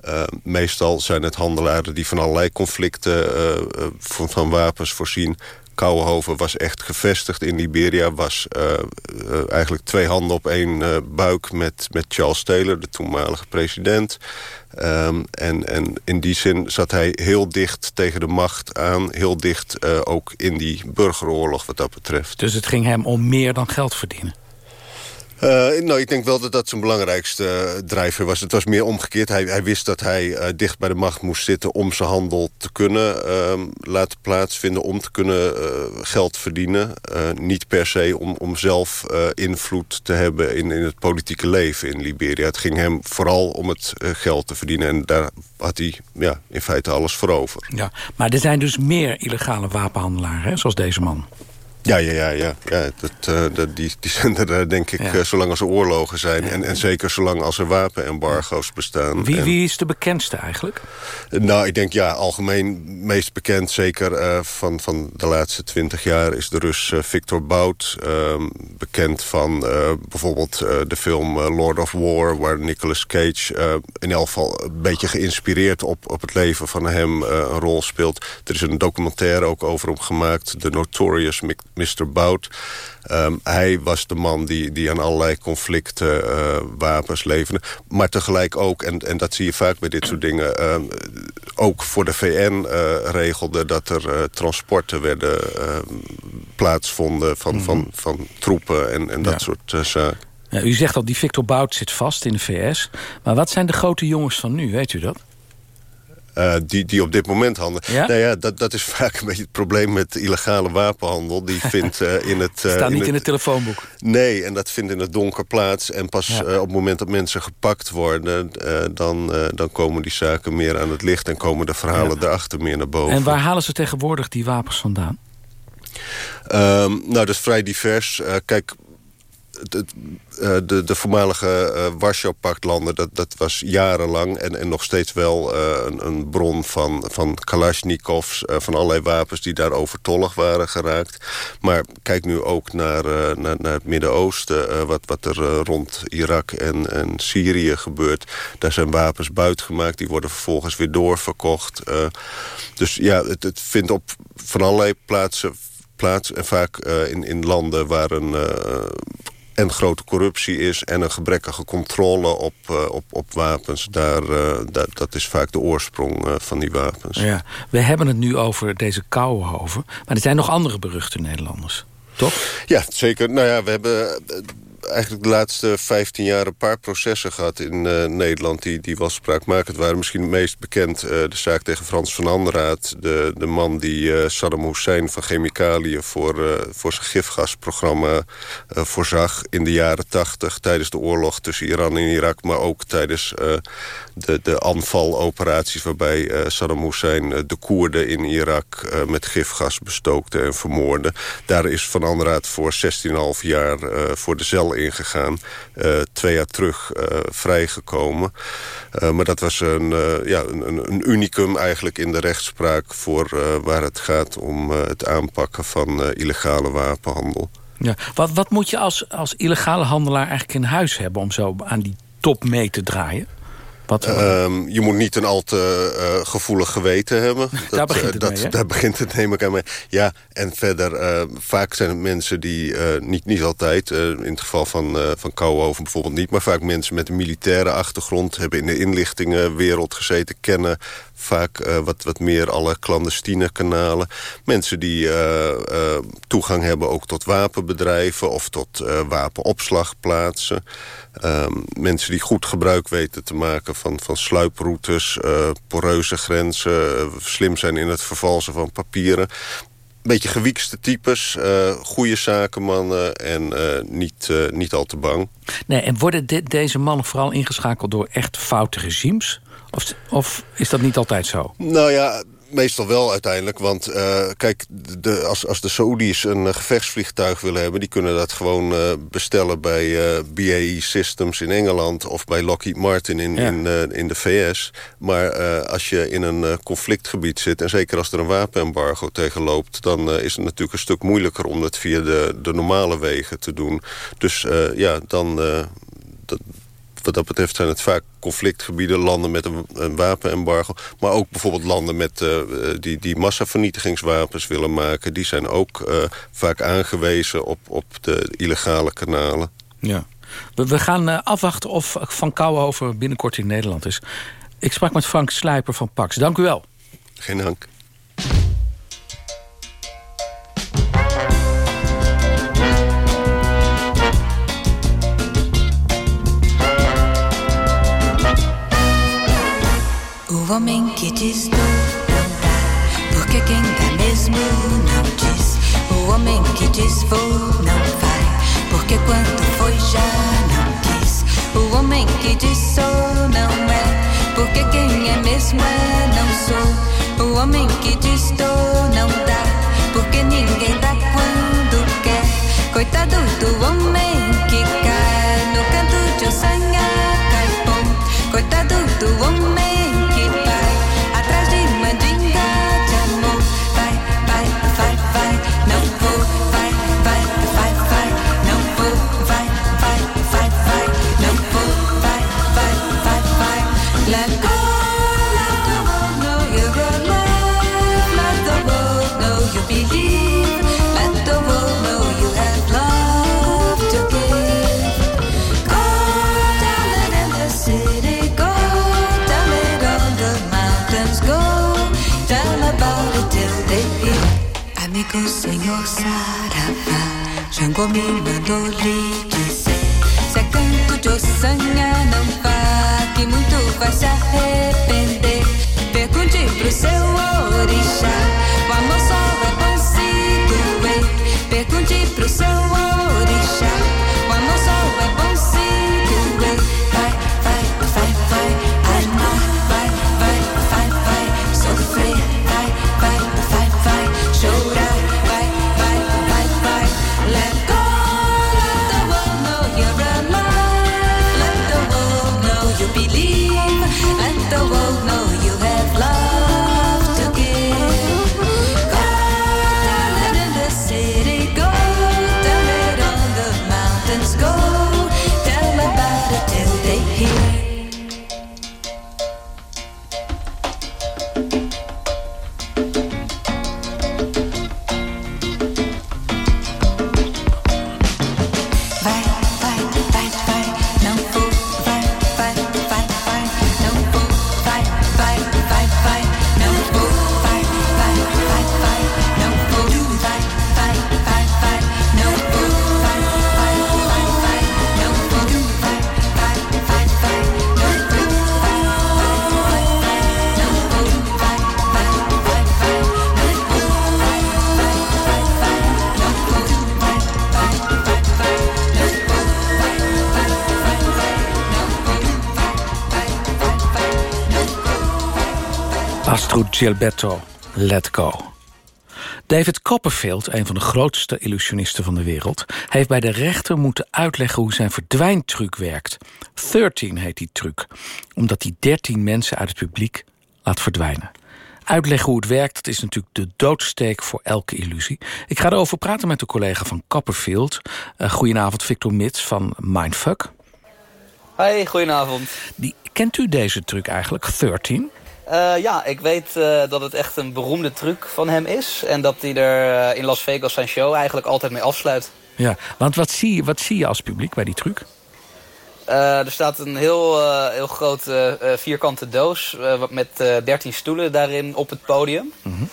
Uh, meestal zijn het handelaren die van allerlei conflicten uh, van, van, wapens voorzien. Kouwenhoven was echt gevestigd in Liberia. Was eigenlijk twee handen op één buik met, met Charles Taylor, de toenmalige president. Um, en, en in die zin zat hij heel dicht tegen de macht aan. Heel dicht ook in die burgeroorlog wat dat betreft. Dus het ging hem om meer dan geld verdienen? Uh, nou, ik denk wel dat dat zijn belangrijkste uh, drijver was. Het was meer omgekeerd. Hij, hij wist dat hij uh, dicht bij de macht moest zitten... om zijn handel te kunnen ehm, laten plaatsvinden... om te kunnen geld verdienen. niet per se om, om zelf invloed te hebben in, in het politieke leven in Liberia. Het ging hem vooral om het geld te verdienen. En daar had hij ja, in feite alles voor over. Ja, maar er zijn dus meer illegale wapenhandelaren, hè, zoals deze man. Ja, ja, ja. ja. ja dat, uh, dat, die, die zijn er uh, denk ik ja. uh, zolang als er oorlogen zijn. En, en zeker zolang als er wapenembargo's bestaan. Wie, en, wie is de bekendste eigenlijk? nou, ik denk ja, algemeen meest bekend... zeker van, van de laatste twintig jaar... is de Rus Victor Bout. Ehm, bekend van bijvoorbeeld de film Lord of War... waar Nicolas Cage in elk geval een beetje geïnspireerd... op, op het leven van hem een rol speelt. Er is een documentaire ook over hem gemaakt. The Notorious Mr. Bout. Um, hij was de man die, die aan allerlei conflicten uh, wapens leverde. Maar tegelijk ook, en, en dat zie je vaak bij dit soort dingen... Um, ook voor de VN uh, regelde dat er uh, transporten werden plaatsvonden... van, mm -hmm. van, van troepen en, en dat ja. soort zaken. Ja, u zegt al, die Victor Bout zit vast in de VS. Maar wat zijn de grote jongens van nu, weet u dat? Uh, die, die op dit moment handelen. Ja? Nou ja, dat, dat is vaak een beetje het probleem met illegale wapenhandel. Die <laughs> vindt uh, in het... Uh, Staat niet in het, het, telefoonboek. Nee, en dat vindt in het donker plaats. En pas ja. op het moment dat mensen gepakt worden... dan, dan komen die zaken meer aan het licht... en komen de verhalen daarachter meer naar boven. En waar halen ze tegenwoordig die wapens vandaan? Um, nou, dat is vrij divers. kijk, de, de, de voormalige uh, Warschau-pactlanden, dat, dat was jarenlang... en, en nog steeds wel uh, een, een, bron van, van Kalashnikovs... Van allerlei wapens die daar overtollig waren geraakt. Maar kijk nu ook naar, naar, naar het Midden-Oosten... wat, wat er rond Irak en, en Syrië gebeurt. Daar zijn wapens buitgemaakt, die worden vervolgens weer doorverkocht. dus ja, het, het vindt op van allerlei plaatsen plaats. En vaak in, in landen waar een en grote corruptie is... en een gebrekkige controle op, uh, op, op wapens. Daar, uh, dat, dat is vaak de oorsprong uh, van die wapens. Ja, we hebben het nu over deze Kouwenhoven. Maar er zijn nog andere beruchte Nederlanders, toch? Ja, zeker. Nou ja, we hebben eigenlijk de laatste 15 jaar een paar processen gehad in uh, Nederland... Die, die wel spraakmakend waren. Misschien het meest bekend uh, de zaak tegen Frans van Anderaat. De, de man die uh, Saddam Hussein van chemicaliën... voor, voor zijn gifgasprogramma voorzag in de jaren 80... tijdens de oorlog tussen Iran en Irak... maar ook tijdens de, de aanvaloperaties... waarbij Saddam Hussein de Koerden in Irak met gifgas bestookte en vermoordde. Daar is van Anderaat voor 16,5 jaar voor de ingegaan. Uh, twee jaar terug uh, vrijgekomen. Uh, maar dat was een, ja, een, een, unicum eigenlijk in de rechtspraak... voor waar het gaat om het aanpakken van illegale wapenhandel. Ja. Wat, wat moet je als, als illegale handelaar eigenlijk in huis hebben... om zo aan die top mee te draaien? Wat, um, je moet niet een al te uh, gevoelig geweten hebben. Daar begint het dat, mee? Daar begint het neem ik aan mee. Ja, en verder, uh, vaak zijn het mensen die, niet, niet altijd... in het geval van, van Kouwenhoven bijvoorbeeld niet... maar vaak mensen met een militaire achtergrond... hebben in de inlichtingenwereld gezeten, kennen vaak uh, wat, wat meer alle clandestine kanalen. Mensen die uh, uh, toegang hebben ook tot wapenbedrijven... of tot wapenopslagplaatsen. Um, mensen die goed gebruik weten te maken van, van sluiproutes... poreuze grenzen, slim zijn in het vervalsen van papieren beetje gewiekste types, uh, goede zakenmannen en niet, niet al te bang. Nee, en worden de, deze mannen vooral ingeschakeld door echt foute regimes? Of, of is dat niet altijd zo? Nou ja, meestal wel uiteindelijk. Want uh, kijk, de, als, als de Saoedi's een uh, gevechtsvliegtuig willen hebben... die kunnen dat gewoon uh, bestellen bij BAE Systems in Engeland... of bij Lockheed Martin in, ja. in, in de VS. Maar als je in een conflictgebied zit... en zeker als er een wapenembargo tegen loopt... dan is het natuurlijk een stuk moeilijker om dat via de, de normale wegen te doen. Dus ja, dan... Wat dat betreft zijn het vaak conflictgebieden, landen met een, een wapenembargo. Maar ook bijvoorbeeld landen met, uh, die, die massavernietigingswapens willen maken. Die zijn ook uh, vaak aangewezen op, op de illegale kanalen. Ja. We, we gaan uh, afwachten of Van Kouwenhoven binnenkort in Nederland is. Ik sprak met Frank Slijper van Pax. Dank u wel. Geen dank. O homem que diz tu não dá, porque quem dá mesmo não diz. O homem que diz vou não vai, porque quando foi já não quis. O homem que diz sou não é, porque quem é mesmo é não sou. O homem que diz dou não dá, porque ninguém dá quando quer. Coitado do homem que cai no canto de um sanha senhor Saravá Jango me mandou lhe dizer Se é canto de ossanha não vá Que muito vai se arrepender. Pergunte pro seu orixá Gilberto, Let Go. David Copperfield, een van de grootste illusionisten van de wereld... heeft bij de rechter moeten uitleggen hoe zijn verdwijntruc werkt. 13 heet die truc, omdat hij 13 mensen uit het publiek laat verdwijnen. Uitleggen hoe het werkt, dat is natuurlijk de doodsteek voor elke illusie. Ik ga erover praten met de collega van Copperfield. Uh, goedenavond, Victor Mits van Mindfuck. Hoi, goedenavond. Die, kent u deze truc eigenlijk, 13? Uh, ja, ik weet uh, dat het echt een beroemde truc van hem is. En dat hij er uh, in Las Vegas zijn show eigenlijk altijd mee afsluit. Ja, want wat zie je, wat zie je als publiek bij die truc? er staat een heel, heel grote vierkante doos met 13 stoelen daarin op het podium. Mm -hmm.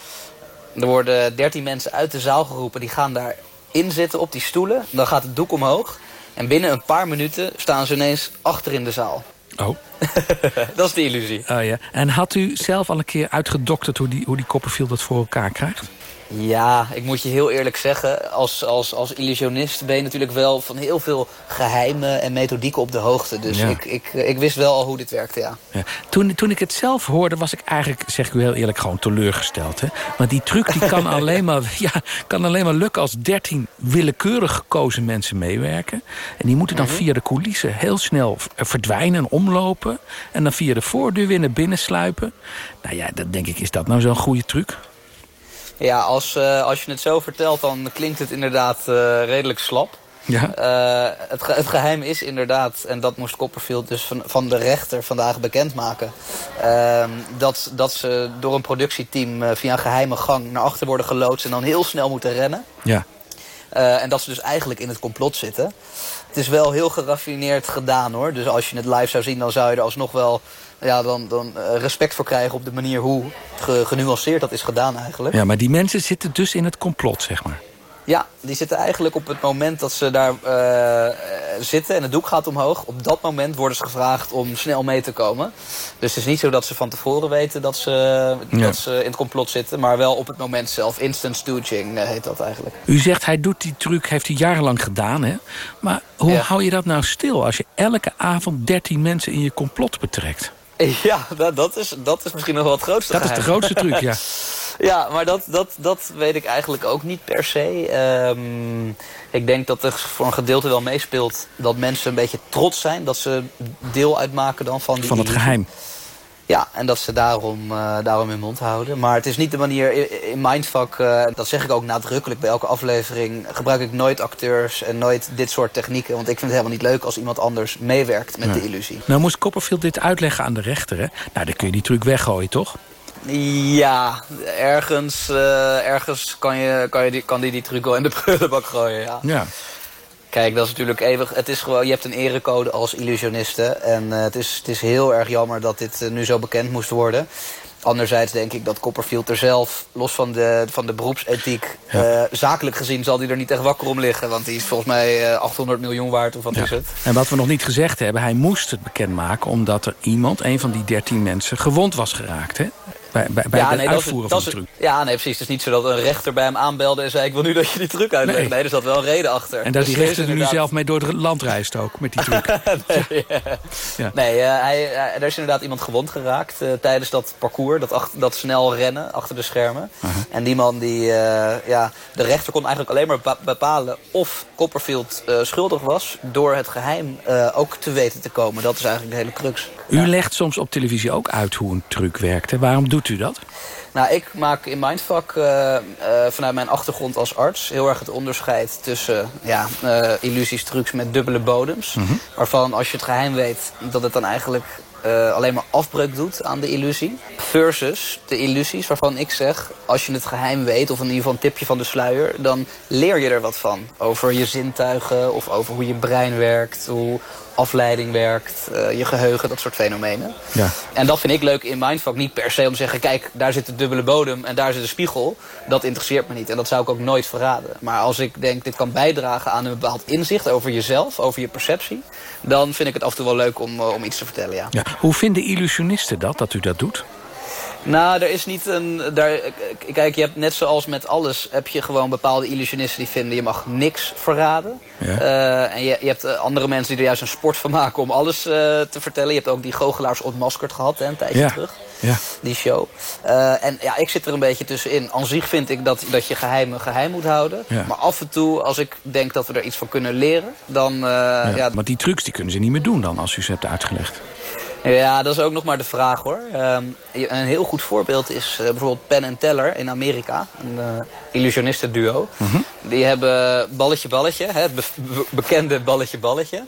Er worden 13 mensen uit de zaal geroepen. Die gaan daarin zitten op die stoelen. Dan gaat het doek omhoog. En binnen een paar minuten staan ze ineens achter in de zaal. Oh. <laughs> dat is de illusie. Oh, ja. En had u zelf al een keer uitgedokterd hoe die, hoe die Copperfield dat voor elkaar krijgt? Ja, ik moet je heel eerlijk zeggen, als, als, als illusionist ben je natuurlijk wel van heel veel geheimen en methodieken op de hoogte. Dus Ja. ik, ik, ik wist wel al hoe dit werkte, ja. Ja. Toen, toen ik het zelf hoorde, was ik eigenlijk, zeg ik u heel eerlijk, gewoon teleurgesteld. Hè? Want die truc die kan, <laughs> alleen maar, ja, kan alleen maar lukken als 13 willekeurig gekozen mensen meewerken. En die moeten dan Mhm. via de coulissen heel snel v- verdwijnen en omlopen. En dan via de voordeur weer naar binnen sluipen. Nou ja, dan denk ik, is dat nou zo'n goede truc? Ja, als, eh, als je het zo vertelt, dan klinkt het inderdaad eh, redelijk slap. Ja. Eh, het, ge- het geheim is inderdaad, en dat moest Copperfield dus van, van de rechter vandaag bekendmaken... ehm, dat, dat ze door een productieteam via een geheime gang naar achter worden geloodst... en dan heel snel moeten rennen. Ja. En dat ze dus eigenlijk in het complot zitten. Het is wel heel geraffineerd gedaan hoor. Dus als je het live zou zien, dan zou je er alsnog wel ja, dan, dan, eh, respect voor krijgen op de manier hoe ge- genuanceerd dat is gedaan eigenlijk. Ja, maar die mensen zitten dus in het complot, zeg maar. Ja, die zitten eigenlijk op het moment dat ze daar eh, zitten en het doek gaat omhoog. Op dat moment worden ze gevraagd om snel mee te komen. Dus het is niet zo dat ze van tevoren weten dat ze, Ja. dat ze in het complot zitten. Maar wel op het moment zelf. Instant stooging eh, heet dat eigenlijk. U zegt, hij doet die truc, heeft hij jarenlang gedaan, hè? Maar hoe Ja. hou je dat nou stil als je elke avond 13 mensen in je complot betrekt? <laughs> Ja, dat, dat, is, dat is misschien nog wel het grootste Dat is de grootste truc, ja. <laughs> Ja, maar dat, dat, dat weet ik eigenlijk ook niet per se. Ehm, ik denk dat er voor een gedeelte wel meespeelt dat mensen een beetje trots zijn. Dat ze deel uitmaken dan van die Van het geheim. Ja, en dat ze daarom, eh, daarom hun mond houden. Maar het is niet de manier in, in Mindfuck, eh, dat zeg ik ook nadrukkelijk bij elke aflevering, gebruik ik nooit acteurs en nooit dit soort technieken. Want ik vind het helemaal niet leuk als iemand anders meewerkt met de illusie. Nou moest Copperfield dit uitleggen aan de rechter, hè? Nou, dan kun je die truc weggooien, toch? Ja, ergens, eh, ergens kan, je, kan, je die, kan die die truc wel in de prullenbak gooien, ja. Ja. Kijk, dat is natuurlijk eeuwig. Het is gewoon, je hebt een erecode als illusioniste. En eh, het, is, het is heel erg jammer dat dit eh, nu zo bekend moest worden. Anderzijds denk ik dat Copperfield er zelf, los van de, van de beroepsethiek... eh, zakelijk gezien zal hij er niet echt wakker om liggen. Want die is volgens mij eh, 800 miljoen waard, of wat is het? En wat we nog niet gezegd hebben, hij moest het bekendmaken... omdat er iemand, een van die 13 mensen, gewond was geraakt, hè? Bij, bij, bij het dat is- uitvoeren dat van de truc. Ja, nee, precies. Het is niet zo dat een rechter bij hem aanbelde en zei... ik wil nu dat je die truc uitlegt. Nee. Nee, er zat wel een reden achter. En Dus die is rechter er nu zelf mee door het land reist ook, met die truc. <laughs> nee, Ja. nee eh, hij, hij- er is inderdaad iemand gewond geraakt eh, tijdens dat parcours, dat, ach- dat snel rennen achter de schermen. En die man, die, eh, ja, de rechter kon eigenlijk alleen maar bepa- bepalen of Copperfield eh, schuldig was... door het geheim eh, ook te weten te komen. Dat is eigenlijk de hele crux. U legt soms op televisie ook uit hoe een truc werkt. Hè? Waarom doet u dat? Nou, ik maak in Mindfuck eh, eh, vanuit mijn achtergrond als arts heel erg het onderscheid tussen ja, eh, illusies, trucs met dubbele bodems. Mhm. Waarvan als je het geheim weet, dat het dan eigenlijk eh, alleen maar afbreuk doet aan de illusie. Versus de illusies waarvan ik zeg, als je het geheim weet, of in ieder geval een tipje van de sluier, dan leer je er wat van. Over je zintuigen of over hoe je brein werkt, hoe afleiding werkt, eh, je geheugen, dat soort fenomenen. Ja. En dat vind ik leuk in Mindfuck. Niet per se om te zeggen, kijk, daar zit de dubbele bodem en daar zit de spiegel. Dat interesseert me niet en dat zou ik ook nooit verraden. Maar als ik denk, dit kan bijdragen aan een bepaald inzicht over jezelf, over je perceptie... dan vind ik het af en toe wel leuk om, eh, om iets te vertellen, ja. Ja. Hoe vinden illusionisten dat, dat u dat doet? Nou, er is niet een. Daar, kijk, je hebt net zoals met alles. heb je gewoon bepaalde illusionisten die vinden. je mag niks verraden. Ja. Eh, en je, je hebt eh, andere mensen die er juist een sport van maken om alles te vertellen. Je hebt ook die goochelaars ontmaskerd gehad, hè, een tijdje Ja. terug. Ja. Die show. Eh, en ja, ik zit er een beetje tussenin. Aan zich vind ik dat, dat je geheimen geheim moet houden. Ja. Maar af en toe, als ik denk dat we er iets van kunnen leren. dan. eh, ja. ja, Maar die trucs die kunnen ze niet meer doen dan, als u ze hebt uitgelegd. ja, dat is ook nog maar de vraag hoor. Ehm, een heel goed voorbeeld is eh, bijvoorbeeld Penn en Teller in Amerika. Een eh illusionistenduo. Die hebben balletje balletje, hè, het be- be- bekende balletje balletje.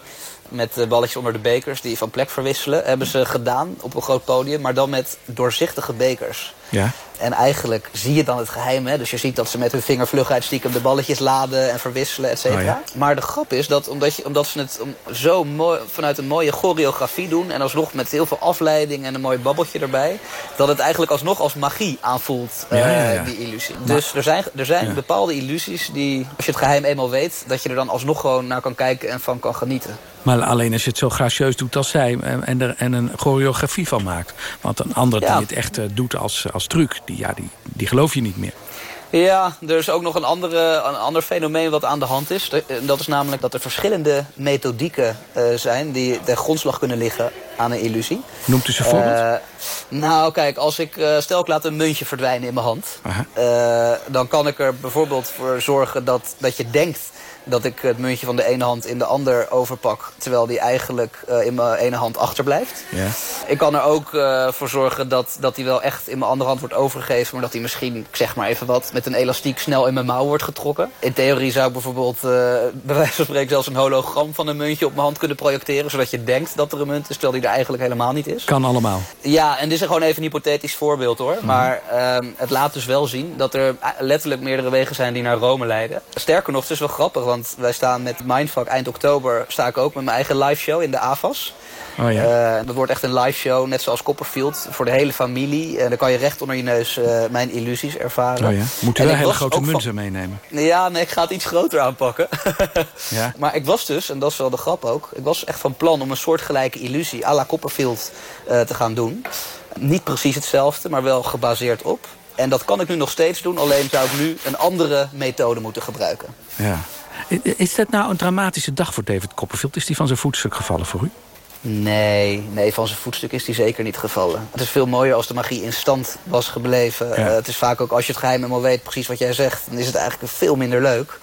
Met eh, balletjes onder de bekers die van plek verwisselen. Hebben ze gedaan op een groot podium, maar dan met doorzichtige bekers. Ja. En eigenlijk zie je dan het geheim. Hè? Dus je ziet dat ze met hun vinger vlugheid stiekem de balletjes laden en verwisselen, et cetera. Oh ja. Maar de grap is dat omdat, je, omdat ze het zo mooi, vanuit een mooie choreografie doen... en alsnog met heel veel afleiding en een mooi babbeltje erbij... dat het eigenlijk alsnog als magie aanvoelt, Ja, eh, die illusie. Dus er zijn, er zijn bepaalde illusies die, als je het geheim eenmaal weet... dat je er dan alsnog gewoon naar kan kijken en van kan genieten. Maar alleen als je het zo gracieus doet als zij en, en er en een choreografie van maakt. Want een ander Ja. die het echt eh, doet als, als truc, die, ja, die, die geloof je niet meer. Ja, er is ook nog een, andere, een ander fenomeen wat aan de hand is. De- Dat is namelijk dat er verschillende methodieken eh, zijn... die ten grondslag kunnen liggen aan een illusie. Noemt u ze voorbeeld? Eh, nou, kijk, als ik, eh, stel ik laat een muntje verdwijnen in mijn hand... eh, dan kan ik er bijvoorbeeld voor zorgen dat, dat je denkt dat ik het muntje van de ene hand in de ander overpak... terwijl die eigenlijk eh, in mijn ene hand achterblijft. Ja. Ik kan er ook eh, voor zorgen dat, dat die wel echt in mijn andere hand wordt overgegeven... maar dat die misschien, ik zeg maar even wat, met een elastiek snel in mijn mouw wordt getrokken. In theorie zou ik bijvoorbeeld eh, bij wijze van spreken zelfs een hologram van een muntje op mijn hand kunnen projecteren... zodat je denkt dat er een munt is, terwijl die er eigenlijk helemaal niet is. Kan allemaal. Ja, en dit is gewoon even een hypothetisch voorbeeld hoor. Maar ehm, het laat dus wel zien dat er letterlijk meerdere wegen zijn die naar Rome leiden. Sterker nog, het is wel grappig, want wij staan met Mindfuck eind oktober... sta ik ook met mijn eigen live show in de AFAS. Oh ja. Eh, dat wordt echt een live show, net zoals Copperfield, voor de hele familie. En dan kan je recht onder je neus eh, mijn illusies ervaren. Oh ja. Moet u En wel ik hele grote van- munten meenemen? Ja, nee, ik ga het iets groter aanpakken. <laughs> Ja. Maar ik was dus, en dat is wel de grap ook... ik was echt van plan om een soortgelijke illusie à la Copperfield eh, te gaan doen. Niet precies hetzelfde, maar wel gebaseerd op. En dat kan ik nu nog steeds doen, alleen zou ik nu een andere methode moeten gebruiken. Ja. I- Is dat nou een dramatische dag voor David Copperfield? Is die van zijn voetstuk gevallen voor u? Nee, nee, van zijn voetstuk is hij zeker niet gevallen. Het is veel mooier als de magie in stand was gebleven. Eh, het is vaak ook als je het geheim helemaal weet, precies wat jij zegt... dan is het eigenlijk veel minder leuk.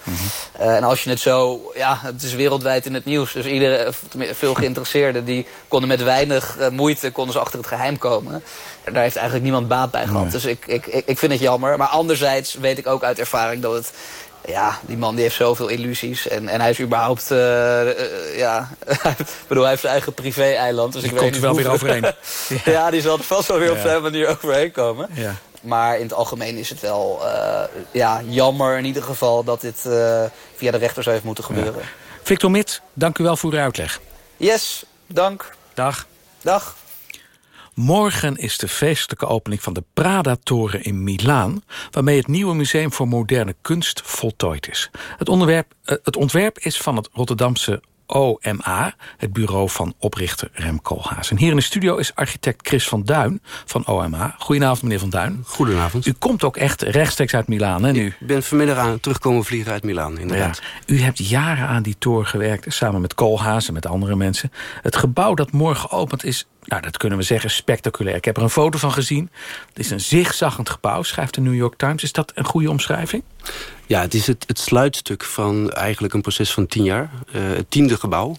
Eh, en als je het zo... Ja, het is wereldwijd in het nieuws. Dus iedereen, veel geïnteresseerden... die konden met weinig eh, moeite konden ze achter het geheim komen. Daar heeft eigenlijk niemand baat bij gehad. Dus ik, ik, ik vind het jammer. Maar anderzijds weet ik ook uit ervaring dat het... Ja, die man die heeft zoveel illusies. En, en hij is überhaupt... eh, eh, ja, <laughs> ik bedoel, hij heeft zijn eigen privé-eiland. Dus Die ik komt weet er wel weer overheen. <laughs> ja. die zal er vast wel weer op zijn manier overheen komen. Ja. Maar in het algemeen is het wel eh, ja, jammer in ieder geval... dat dit via de rechter zou heeft moeten gebeuren. Victor Mit, dank u wel voor uw uitleg. Yes, dank. Dag. Dag. Morgen is de feestelijke opening van de Prada-toren in Milaan... waarmee het nieuwe Museum voor Moderne Kunst voltooid is. Het, onderwerp, eh, het ontwerp is van het Rotterdamse OMA, het bureau van oprichter Rem Koolhaas. En hier in de studio is architect Chris van Duin van OMA. Goedenavond, meneer van Duin. Goedenavond. U komt ook echt rechtstreeks uit Milaan, hè, nu? Ik ben vanmiddag aan terugkomen vliegen uit Milaan, inderdaad. Ja. U hebt jaren aan die toren gewerkt, samen met Koolhaas en met andere mensen. Het gebouw dat morgen opent is, nou dat kunnen we zeggen, spectaculair. Ik heb er een foto van gezien. Het is een zigzaggend gebouw, schrijft de New York Times. Is dat een goede omschrijving? Ja, het is het, het sluitstuk van eigenlijk een proces van tien jaar. Eh, het tiende gebouw.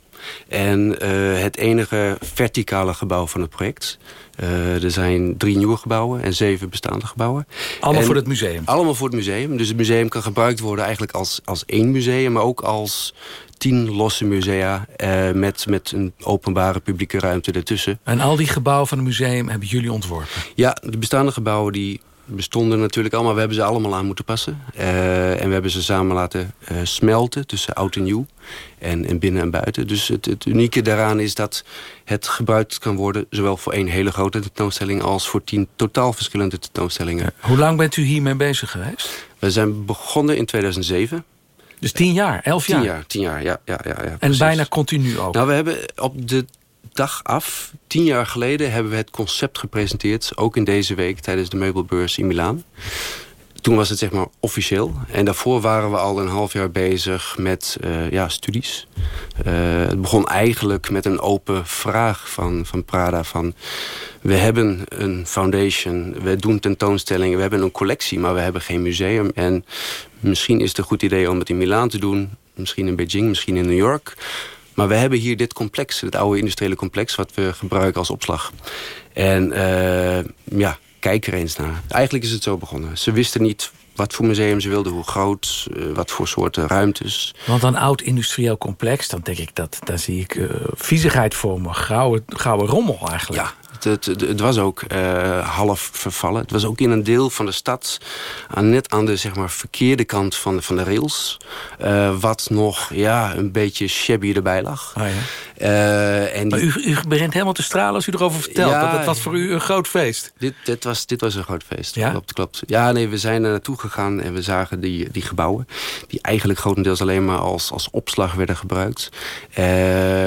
En eh, het enige verticale gebouw van het project. Eh, er zijn drie nieuwe gebouwen en zeven bestaande gebouwen. Allemaal En- voor het museum? Allemaal voor het museum. Dus het museum kan gebruikt worden eigenlijk als, als één museum... maar ook als tien losse musea eh, met, met een openbare publieke ruimte ertussen. En al die gebouwen van het museum hebben jullie ontworpen? Ja, de bestaande gebouwen die bestonden natuurlijk allemaal. We hebben ze allemaal aan moeten passen. Eh, en we hebben ze samen laten eh, smelten tussen oud en nieuw. En, en binnen en buiten. Dus het, het unieke daaraan is dat het gebruikt kan worden... zowel voor één hele grote tentoonstelling... als voor tien totaal verschillende tentoonstellingen. Hoe lang bent u hiermee bezig geweest? We zijn begonnen in 2007. Dus tien jaar, elf jaar? Tien jaar, tien jaar, ja. ja, ja, ja En precies. bijna continu ook? Nou, we hebben op de dag af, tien jaar geleden... hebben we het concept gepresenteerd, ook in deze week... tijdens de meubelbeurs in Milaan. Toen was het zeg maar officieel. En daarvoor waren we al een half jaar bezig met eh, ja, studies. Eh, het begon eigenlijk met een open vraag van, van Prada. Van, we hebben een foundation, we doen tentoonstellingen... we hebben een collectie, maar we hebben geen museum. En misschien is het een goed idee om het in Milaan te doen. Misschien in Beijing, misschien in New York... Maar we hebben hier dit complex, het oude industriële complex... wat we gebruiken als opslag. En eh, ja, kijk er eens naar. Eigenlijk is het zo begonnen. Ze wisten niet wat voor museum ze wilden, hoe groot... eh, wat voor soorten ruimtes. Want een oud industrieel complex, dan denk ik dat daar zie ik eh, viezigheid voor me. Grauwe, grauwe rommel eigenlijk. Ja, het, het, het was ook eh, half vervallen. Het was ook in een deel van de stad, aan, net aan de zeg maar, verkeerde kant van, van de rails. eh, wat nog ja, een beetje shabby erbij lag. Ah, ja. Eh, en Maar u, u begint helemaal te stralen als u erover vertelt. Ja, dat was voor u een groot feest. Dit, dit, was, dit was een groot feest. Ja? Klopt, klopt. Ja, nee, we zijn er naartoe gegaan en we zagen die, die gebouwen. Die eigenlijk grotendeels alleen maar als, als opslag werden gebruikt.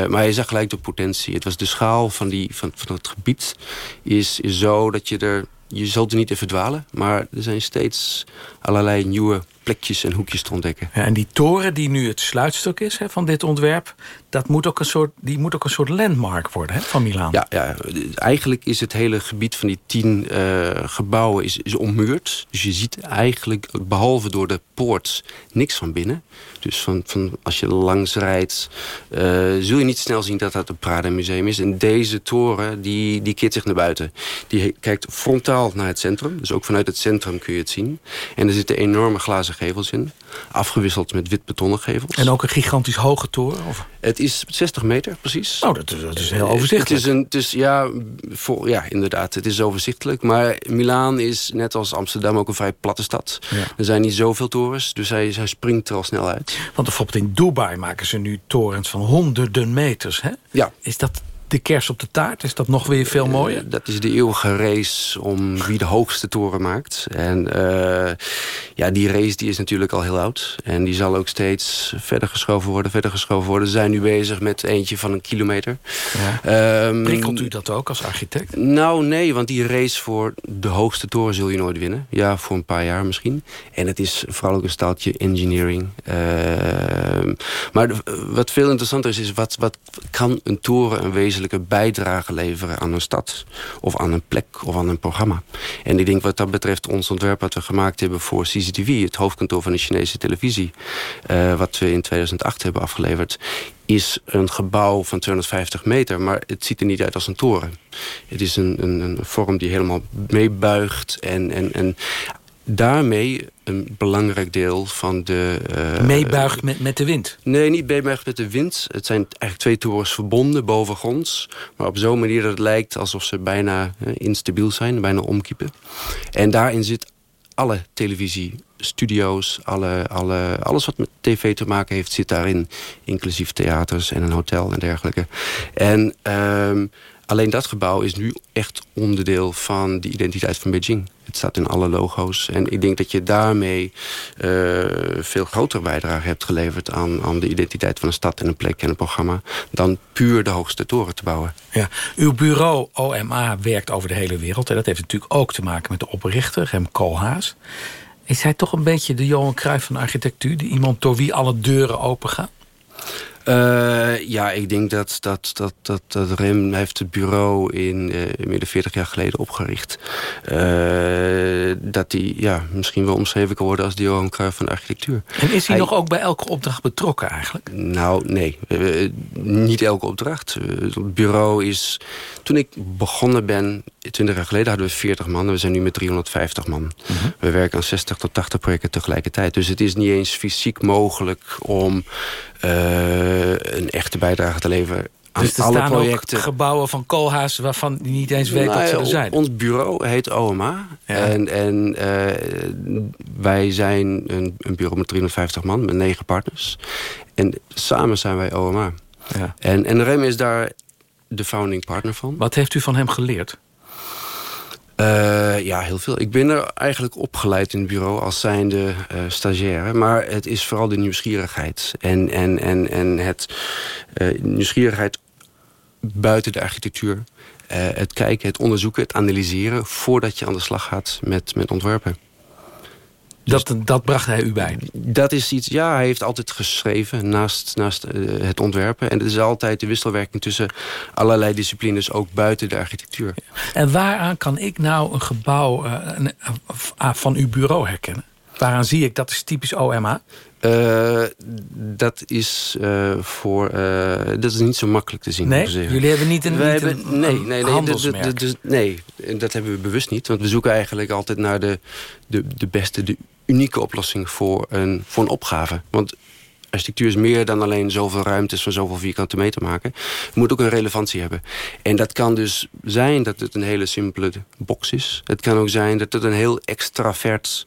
Maar je zag gelijk de potentie. Het was de schaal van, die, van, van het gebied is, is zo dat je er je zult er niet in verdwalen. Maar er zijn steeds allerlei nieuwe plekjes en hoekjes te ontdekken. Ja, en die toren die nu het sluitstuk is hè, van dit ontwerp... Dat moet ook een soort, die moet ook een soort landmark worden hè, van Milaan. Ja, ja, eigenlijk is het hele gebied van die tien uh, gebouwen is, is ommuurd. Dus je ziet eigenlijk, behalve door de poort, niks van binnen. Dus van, van als je langs rijdt, uh, zul je niet snel zien dat dat het Prada Museum is. En deze toren, die, die keert zich naar buiten. Die kijkt frontaal naar het centrum. Dus ook vanuit het centrum kun je het zien. En er zitten enorme glazen gevels in. Afgewisseld met wit betonnen gevels. En ook een gigantisch hoge toren? Of? Het is 60 meter, precies. Oh, dat, dat is heel overzichtelijk. Het is, een, het is ja, voor, ja, inderdaad, het is overzichtelijk. Maar Milaan is, net als Amsterdam, ook een vrij platte stad. Ja. Er zijn niet zoveel torens, dus hij, hij springt er al snel uit. Want bijvoorbeeld in Dubai maken ze nu torens van honderden meters, hè? Ja. Is dat de kers op de taart? Is dat nog weer veel mooier? Uh, dat is de eeuwige race om wie de hoogste toren maakt. En uh, ja, die race die is natuurlijk al heel oud. En die zal ook steeds verder geschoven worden, verder geschoven worden. We zijn nu bezig met eentje van een kilometer. Ja. Um, Prikkelt u dat ook als architect? Nou, nee, want die race voor de hoogste toren zul je nooit winnen. Ja, voor een paar jaar misschien. En het is vooral ook een staaltje engineering. Uh, maar wat veel interessanter is, is wat, wat kan een toren een wezen bijdrage leveren aan een stad. Of aan een plek of aan een programma. En ik denk wat dat betreft ons ontwerp wat we gemaakt hebben voor CCTV... het hoofdkantoor van de Chinese televisie... Uh, wat we in 2008 hebben afgeleverd is een gebouw van 250 meter, maar het ziet er niet uit als een toren. Het is een, een, een vorm die helemaal meebuigt en, en, en daarmee een belangrijk deel van de... Uh, meebuigt met, met de wind? Nee, niet meebuigt met de wind. Het zijn eigenlijk twee torens verbonden bovengronds. Maar op zo'n manier dat het lijkt alsof ze bijna uh, instabiel zijn. Bijna omkiepen. En daarin zit alle televisiestudio's, alle, alle, alles wat met tv te maken heeft, zit daarin. Inclusief theaters en een hotel en dergelijke. En... Uh, Alleen dat gebouw is nu echt onderdeel van de identiteit van Beijing. Het staat in alle logo's. En ik denk dat je daarmee uh, veel grotere bijdrage hebt geleverd... Aan, aan de identiteit van een stad en een plek en een programma... dan puur de hoogste toren te bouwen. Ja, uw bureau OMA werkt over de hele wereld. En dat heeft natuurlijk ook te maken met de oprichter, Rem Koolhaas. Is hij toch een beetje de Johan Cruijff van architectuur? Die iemand door wie alle deuren open gaan? Uh, ja, ik denk dat, dat, dat, dat, dat Rem heeft het bureau in uh, meer dan 40 jaar geleden opgericht. Uh, dat hij ja, misschien wel omschreven kan worden als de Johan Cruijff van de architectuur. En is hij, hij nog ook bij elke opdracht betrokken eigenlijk? Nou, nee. niet elke opdracht. Het bureau is... Toen ik begonnen ben, 20 jaar geleden hadden we 40 man. We zijn nu met 350 man. -hmm. We werken aan 60 tot 80 projecten tegelijkertijd. Dus het is niet eens fysiek mogelijk om uh, een echte bijdrage te leveren dus er alle staan projecten. ook gebouwen van Koolhaas waarvan je niet eens weet nou, dat ze er zijn. Ons bureau heet OMA. Ja. En, en uh, wij zijn een, een, bureau met 350 man, met negen partners. En samen zijn wij OMA. Ja. En, en Rem is daar de founding partner van. Wat heeft u van hem geleerd? Uh, ja, heel veel. Ik ben er eigenlijk opgeleid in het bureau als zijnde uh, stagiaire. Maar het is vooral de nieuwsgierigheid. En, en, en, en het uh, nieuwsgierigheid buiten de architectuur. het kijken, het onderzoeken, het analyseren... voordat je aan de slag gaat met, met ontwerpen. Dat, dat bracht hij u bij? Dat is iets, ja, hij heeft altijd geschreven naast, naast uh, het ontwerpen. En het is altijd de wisselwerking tussen allerlei disciplines, ook buiten de architectuur. En waaraan kan ik nou een gebouw uh, van uw bureau herkennen? Waaraan zie ik, dat is typisch OMA? Uh, dat is uh, voor uh, dat is niet zo makkelijk te zien. Nee, jullie hebben niet een, Wij niet hebben, een, nee, een nee, nee, handelsmerk. de, de, de, nee, dat hebben we bewust niet. Want we zoeken eigenlijk altijd naar de, de, de beste, de unieke oplossing voor een, voor een opgave. Want architectuur is meer dan alleen zoveel ruimtes van zoveel vierkante meter maken. Het moet ook een relevantie hebben. En dat kan dus zijn dat het een hele simpele box is. Het kan ook zijn dat het een heel extravert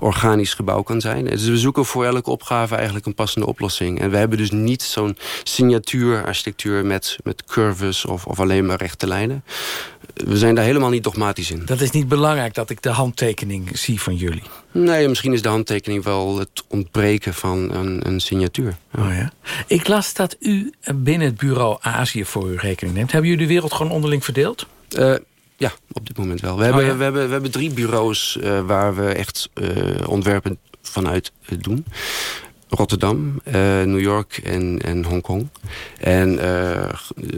organisch gebouw kan zijn. Dus we zoeken voor elke opgave eigenlijk een passende oplossing. En we hebben dus niet zo'n signatuurarchitectuur met, met curves of, of alleen maar rechte lijnen. We zijn daar helemaal niet dogmatisch in. Dat is niet belangrijk dat ik de handtekening zie van jullie. Nee, misschien is de handtekening wel het ontbreken van een, een signatuur. Ja. Oh ja. Ik las dat u binnen het bureau Azië voor uw rekening neemt. Hebben jullie de wereld gewoon onderling verdeeld? Uh, Ja, op dit moment wel. We hebben, Oh ja? we hebben, we hebben drie bureaus eh, waar we echt eh, ontwerpen vanuit eh, doen. Rotterdam, eh, New York en, en Hongkong. En eh,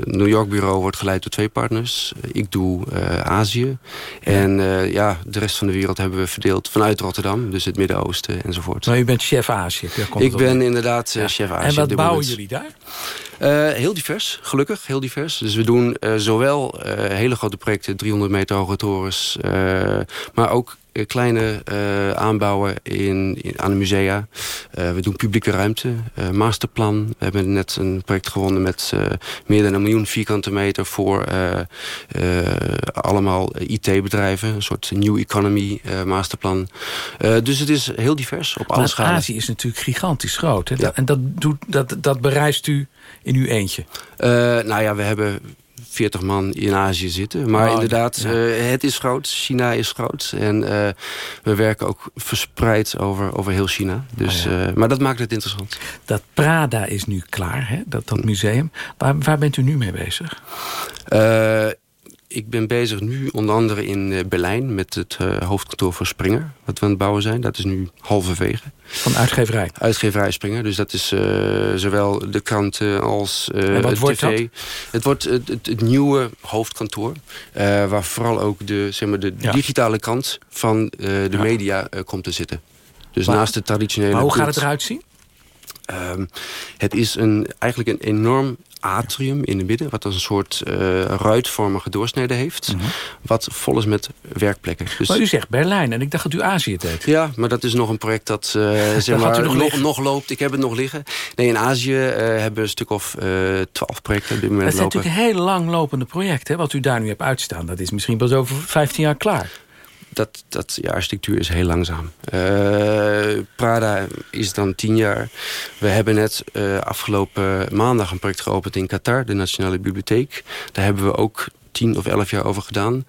New York bureau wordt geleid door twee partners. Ik doe eh, Azië. En eh, ja, de rest van de wereld hebben we verdeeld vanuit Rotterdam. Dus het Midden-Oosten enzovoort. Nou, u bent chef Azië. Ik op ben inderdaad eh, chef Azië. En wat bouwen moment. jullie daar? Eh, heel divers, gelukkig, heel divers. Dus we doen eh, zowel eh, hele grote projecten, 300 meter hoge torens... eh, maar ook eh, kleine eh, aanbouwen in, in- aan de musea. Eh, we doen publieke ruimte, eh, masterplan. We hebben net een project gewonnen met eh, meer dan een miljoen vierkante meter... voor eh, eh, allemaal IT-bedrijven, een soort new economy eh, masterplan. Eh, dus het is heel divers op alle schalen. Azië is natuurlijk gigantisch groot. Hè? En dat, doet, dat, dat bereist u in uw eentje. Eh, nou ja, we hebben 40 man in Azië zitten. Maar Oh, inderdaad, ja. eh, het is groot. China is groot. En eh, we werken ook verspreid over, over heel China. Dus, Oh, eh, maar dat maakt het interessant. Dat Prada is nu klaar, hè? Dat, dat museum. Waar, waar bent u nu mee bezig? Ik ben bezig nu onder andere in eh, Berlijn... met het eh, hoofdkantoor voor Springer. Wat we aan het bouwen zijn. Dat is nu halverwege. Van uitgeverij? Uitgeverij Springer. Dus dat is eh, zowel de kranten als eh En wat wordt tv. dat? Het wordt het, het, het nieuwe hoofdkantoor. waar vooral ook de, zeg maar, de Ja. digitale kant van de media komt te zitten. Dus Maar- naast de traditionele... Maar hoe gaat het eruit zien? Ehm, het is een, eigenlijk een enorm atrium in het midden... wat als een soort eh ruitvormige doorsnede heeft... wat vol is met werkplekken. Dus, Mhm. Maar u zegt Berlijn en ik dacht dat u Azië deed. ja, maar dat is nog een project dat eh, <laughs> zeg maar, nog nog, nog loopt. Ik heb het nog liggen. Nee, in Azië eh, hebben we een stuk of twaalf projecten op dit moment Het zijn lopen. natuurlijk heel langlopende projecten. Wat u daar nu hebt uitstaan, dat is misschien pas over 15 jaar klaar. Dat, dat ja, architectuur is heel langzaam. Eh, Prada is dan tien jaar. We hebben net eh, afgelopen maandag een project geopend in Qatar, de Nationale Bibliotheek. Daar hebben we ook tien of elf jaar over gedaan.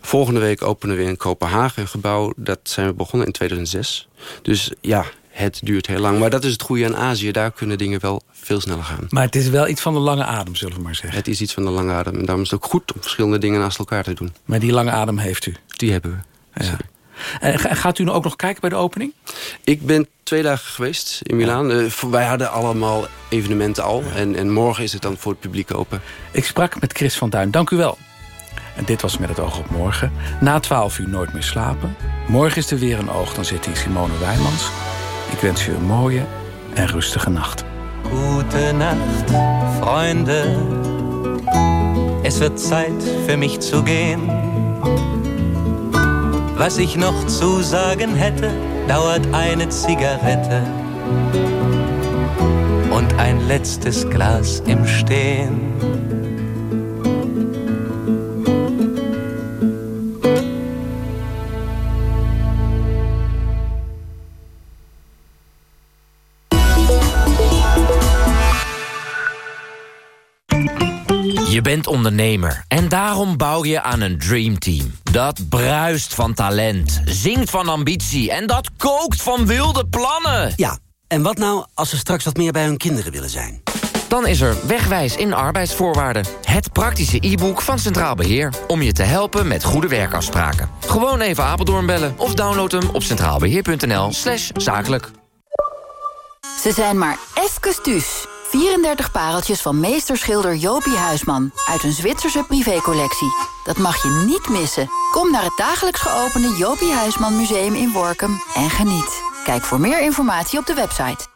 Volgende week openen we in Kopenhagen een gebouw. Dat zijn we begonnen in 2006. Dus ja, het duurt heel lang. Maar dat is het goede aan Azië. Daar kunnen dingen wel veel sneller gaan. Maar het is wel iets van de lange adem, zullen we maar zeggen. Het is iets van de lange adem. En daarom is het ook goed om verschillende dingen naast elkaar te doen. Maar die lange adem heeft u. Die hebben we. Ja. En ga- gaat u nou ook nog kijken bij de opening? Ik ben twee dagen geweest in Milaan. Eh, wij hadden allemaal evenementen al. En, en morgen is het dan voor het publiek open. Ik sprak met Chris van Duin. Dank u wel. En dit was Met het oog op morgen. Na 12 uur nooit meer slapen. Morgen is er weer een oog. Dan zit hier Simone Wijmans. Ik wens u een mooie en rustige nacht. Gute Nacht, Freunde. Es wird Zeit für mich zu gehen. Was ich noch zu sagen hätte, dauert eine Zigarette und ein letztes Glas im Stehen. Je bent ondernemer en daarom bouw je aan een dreamteam. Dat bruist van talent, zingt van ambitie en dat kookt van wilde plannen. Ja, en wat nou als ze straks wat meer bij hun kinderen willen zijn? Dan is er Wegwijs in arbeidsvoorwaarden. Het praktische e-book van Centraal Beheer. Om je te helpen met goede werkafspraken. Gewoon even Apeldoorn bellen of download hem op centraalbeheer.nl slash zakelijk. Ze zijn maar even thuis. 34 pareltjes van meesterschilder Jopie Huisman... uit een Zwitserse privécollectie. Dat mag je niet missen. Kom naar het dagelijks geopende Jopie Huisman Museum in Workum en geniet. Kijk voor meer informatie op de website.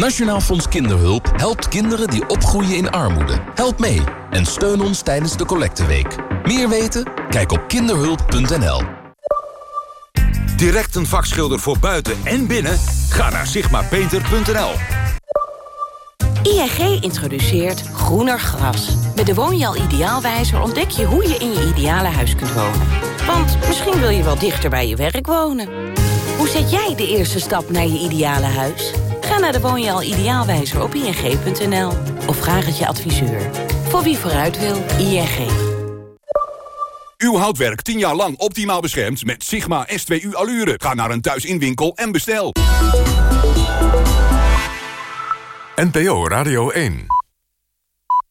Nationaal Fonds Kinderhulp helpt kinderen die opgroeien in armoede. Help mee en steun ons tijdens de collecteweek. Meer weten? Kijk op kinderhulp.nl. Direct een vakschilder voor buiten en binnen? Ga naar sigmapainter.nl. ING introduceert groener gras. Met de Woonjaal Ideaalwijzer ontdek je hoe je in je ideale huis kunt wonen. Want misschien wil je wel dichter bij je werk wonen. Hoe zet jij de eerste stap naar je ideale huis? Ga naar de Woon je al ideaalwijzer op ing.nl of vraag het je adviseur. Voor wie vooruit wil, ING. Uw houtwerk 10 jaar lang optimaal beschermd met Sigma S2U Allure. Ga naar een thuisinwinkel en bestel. NPO Radio 1.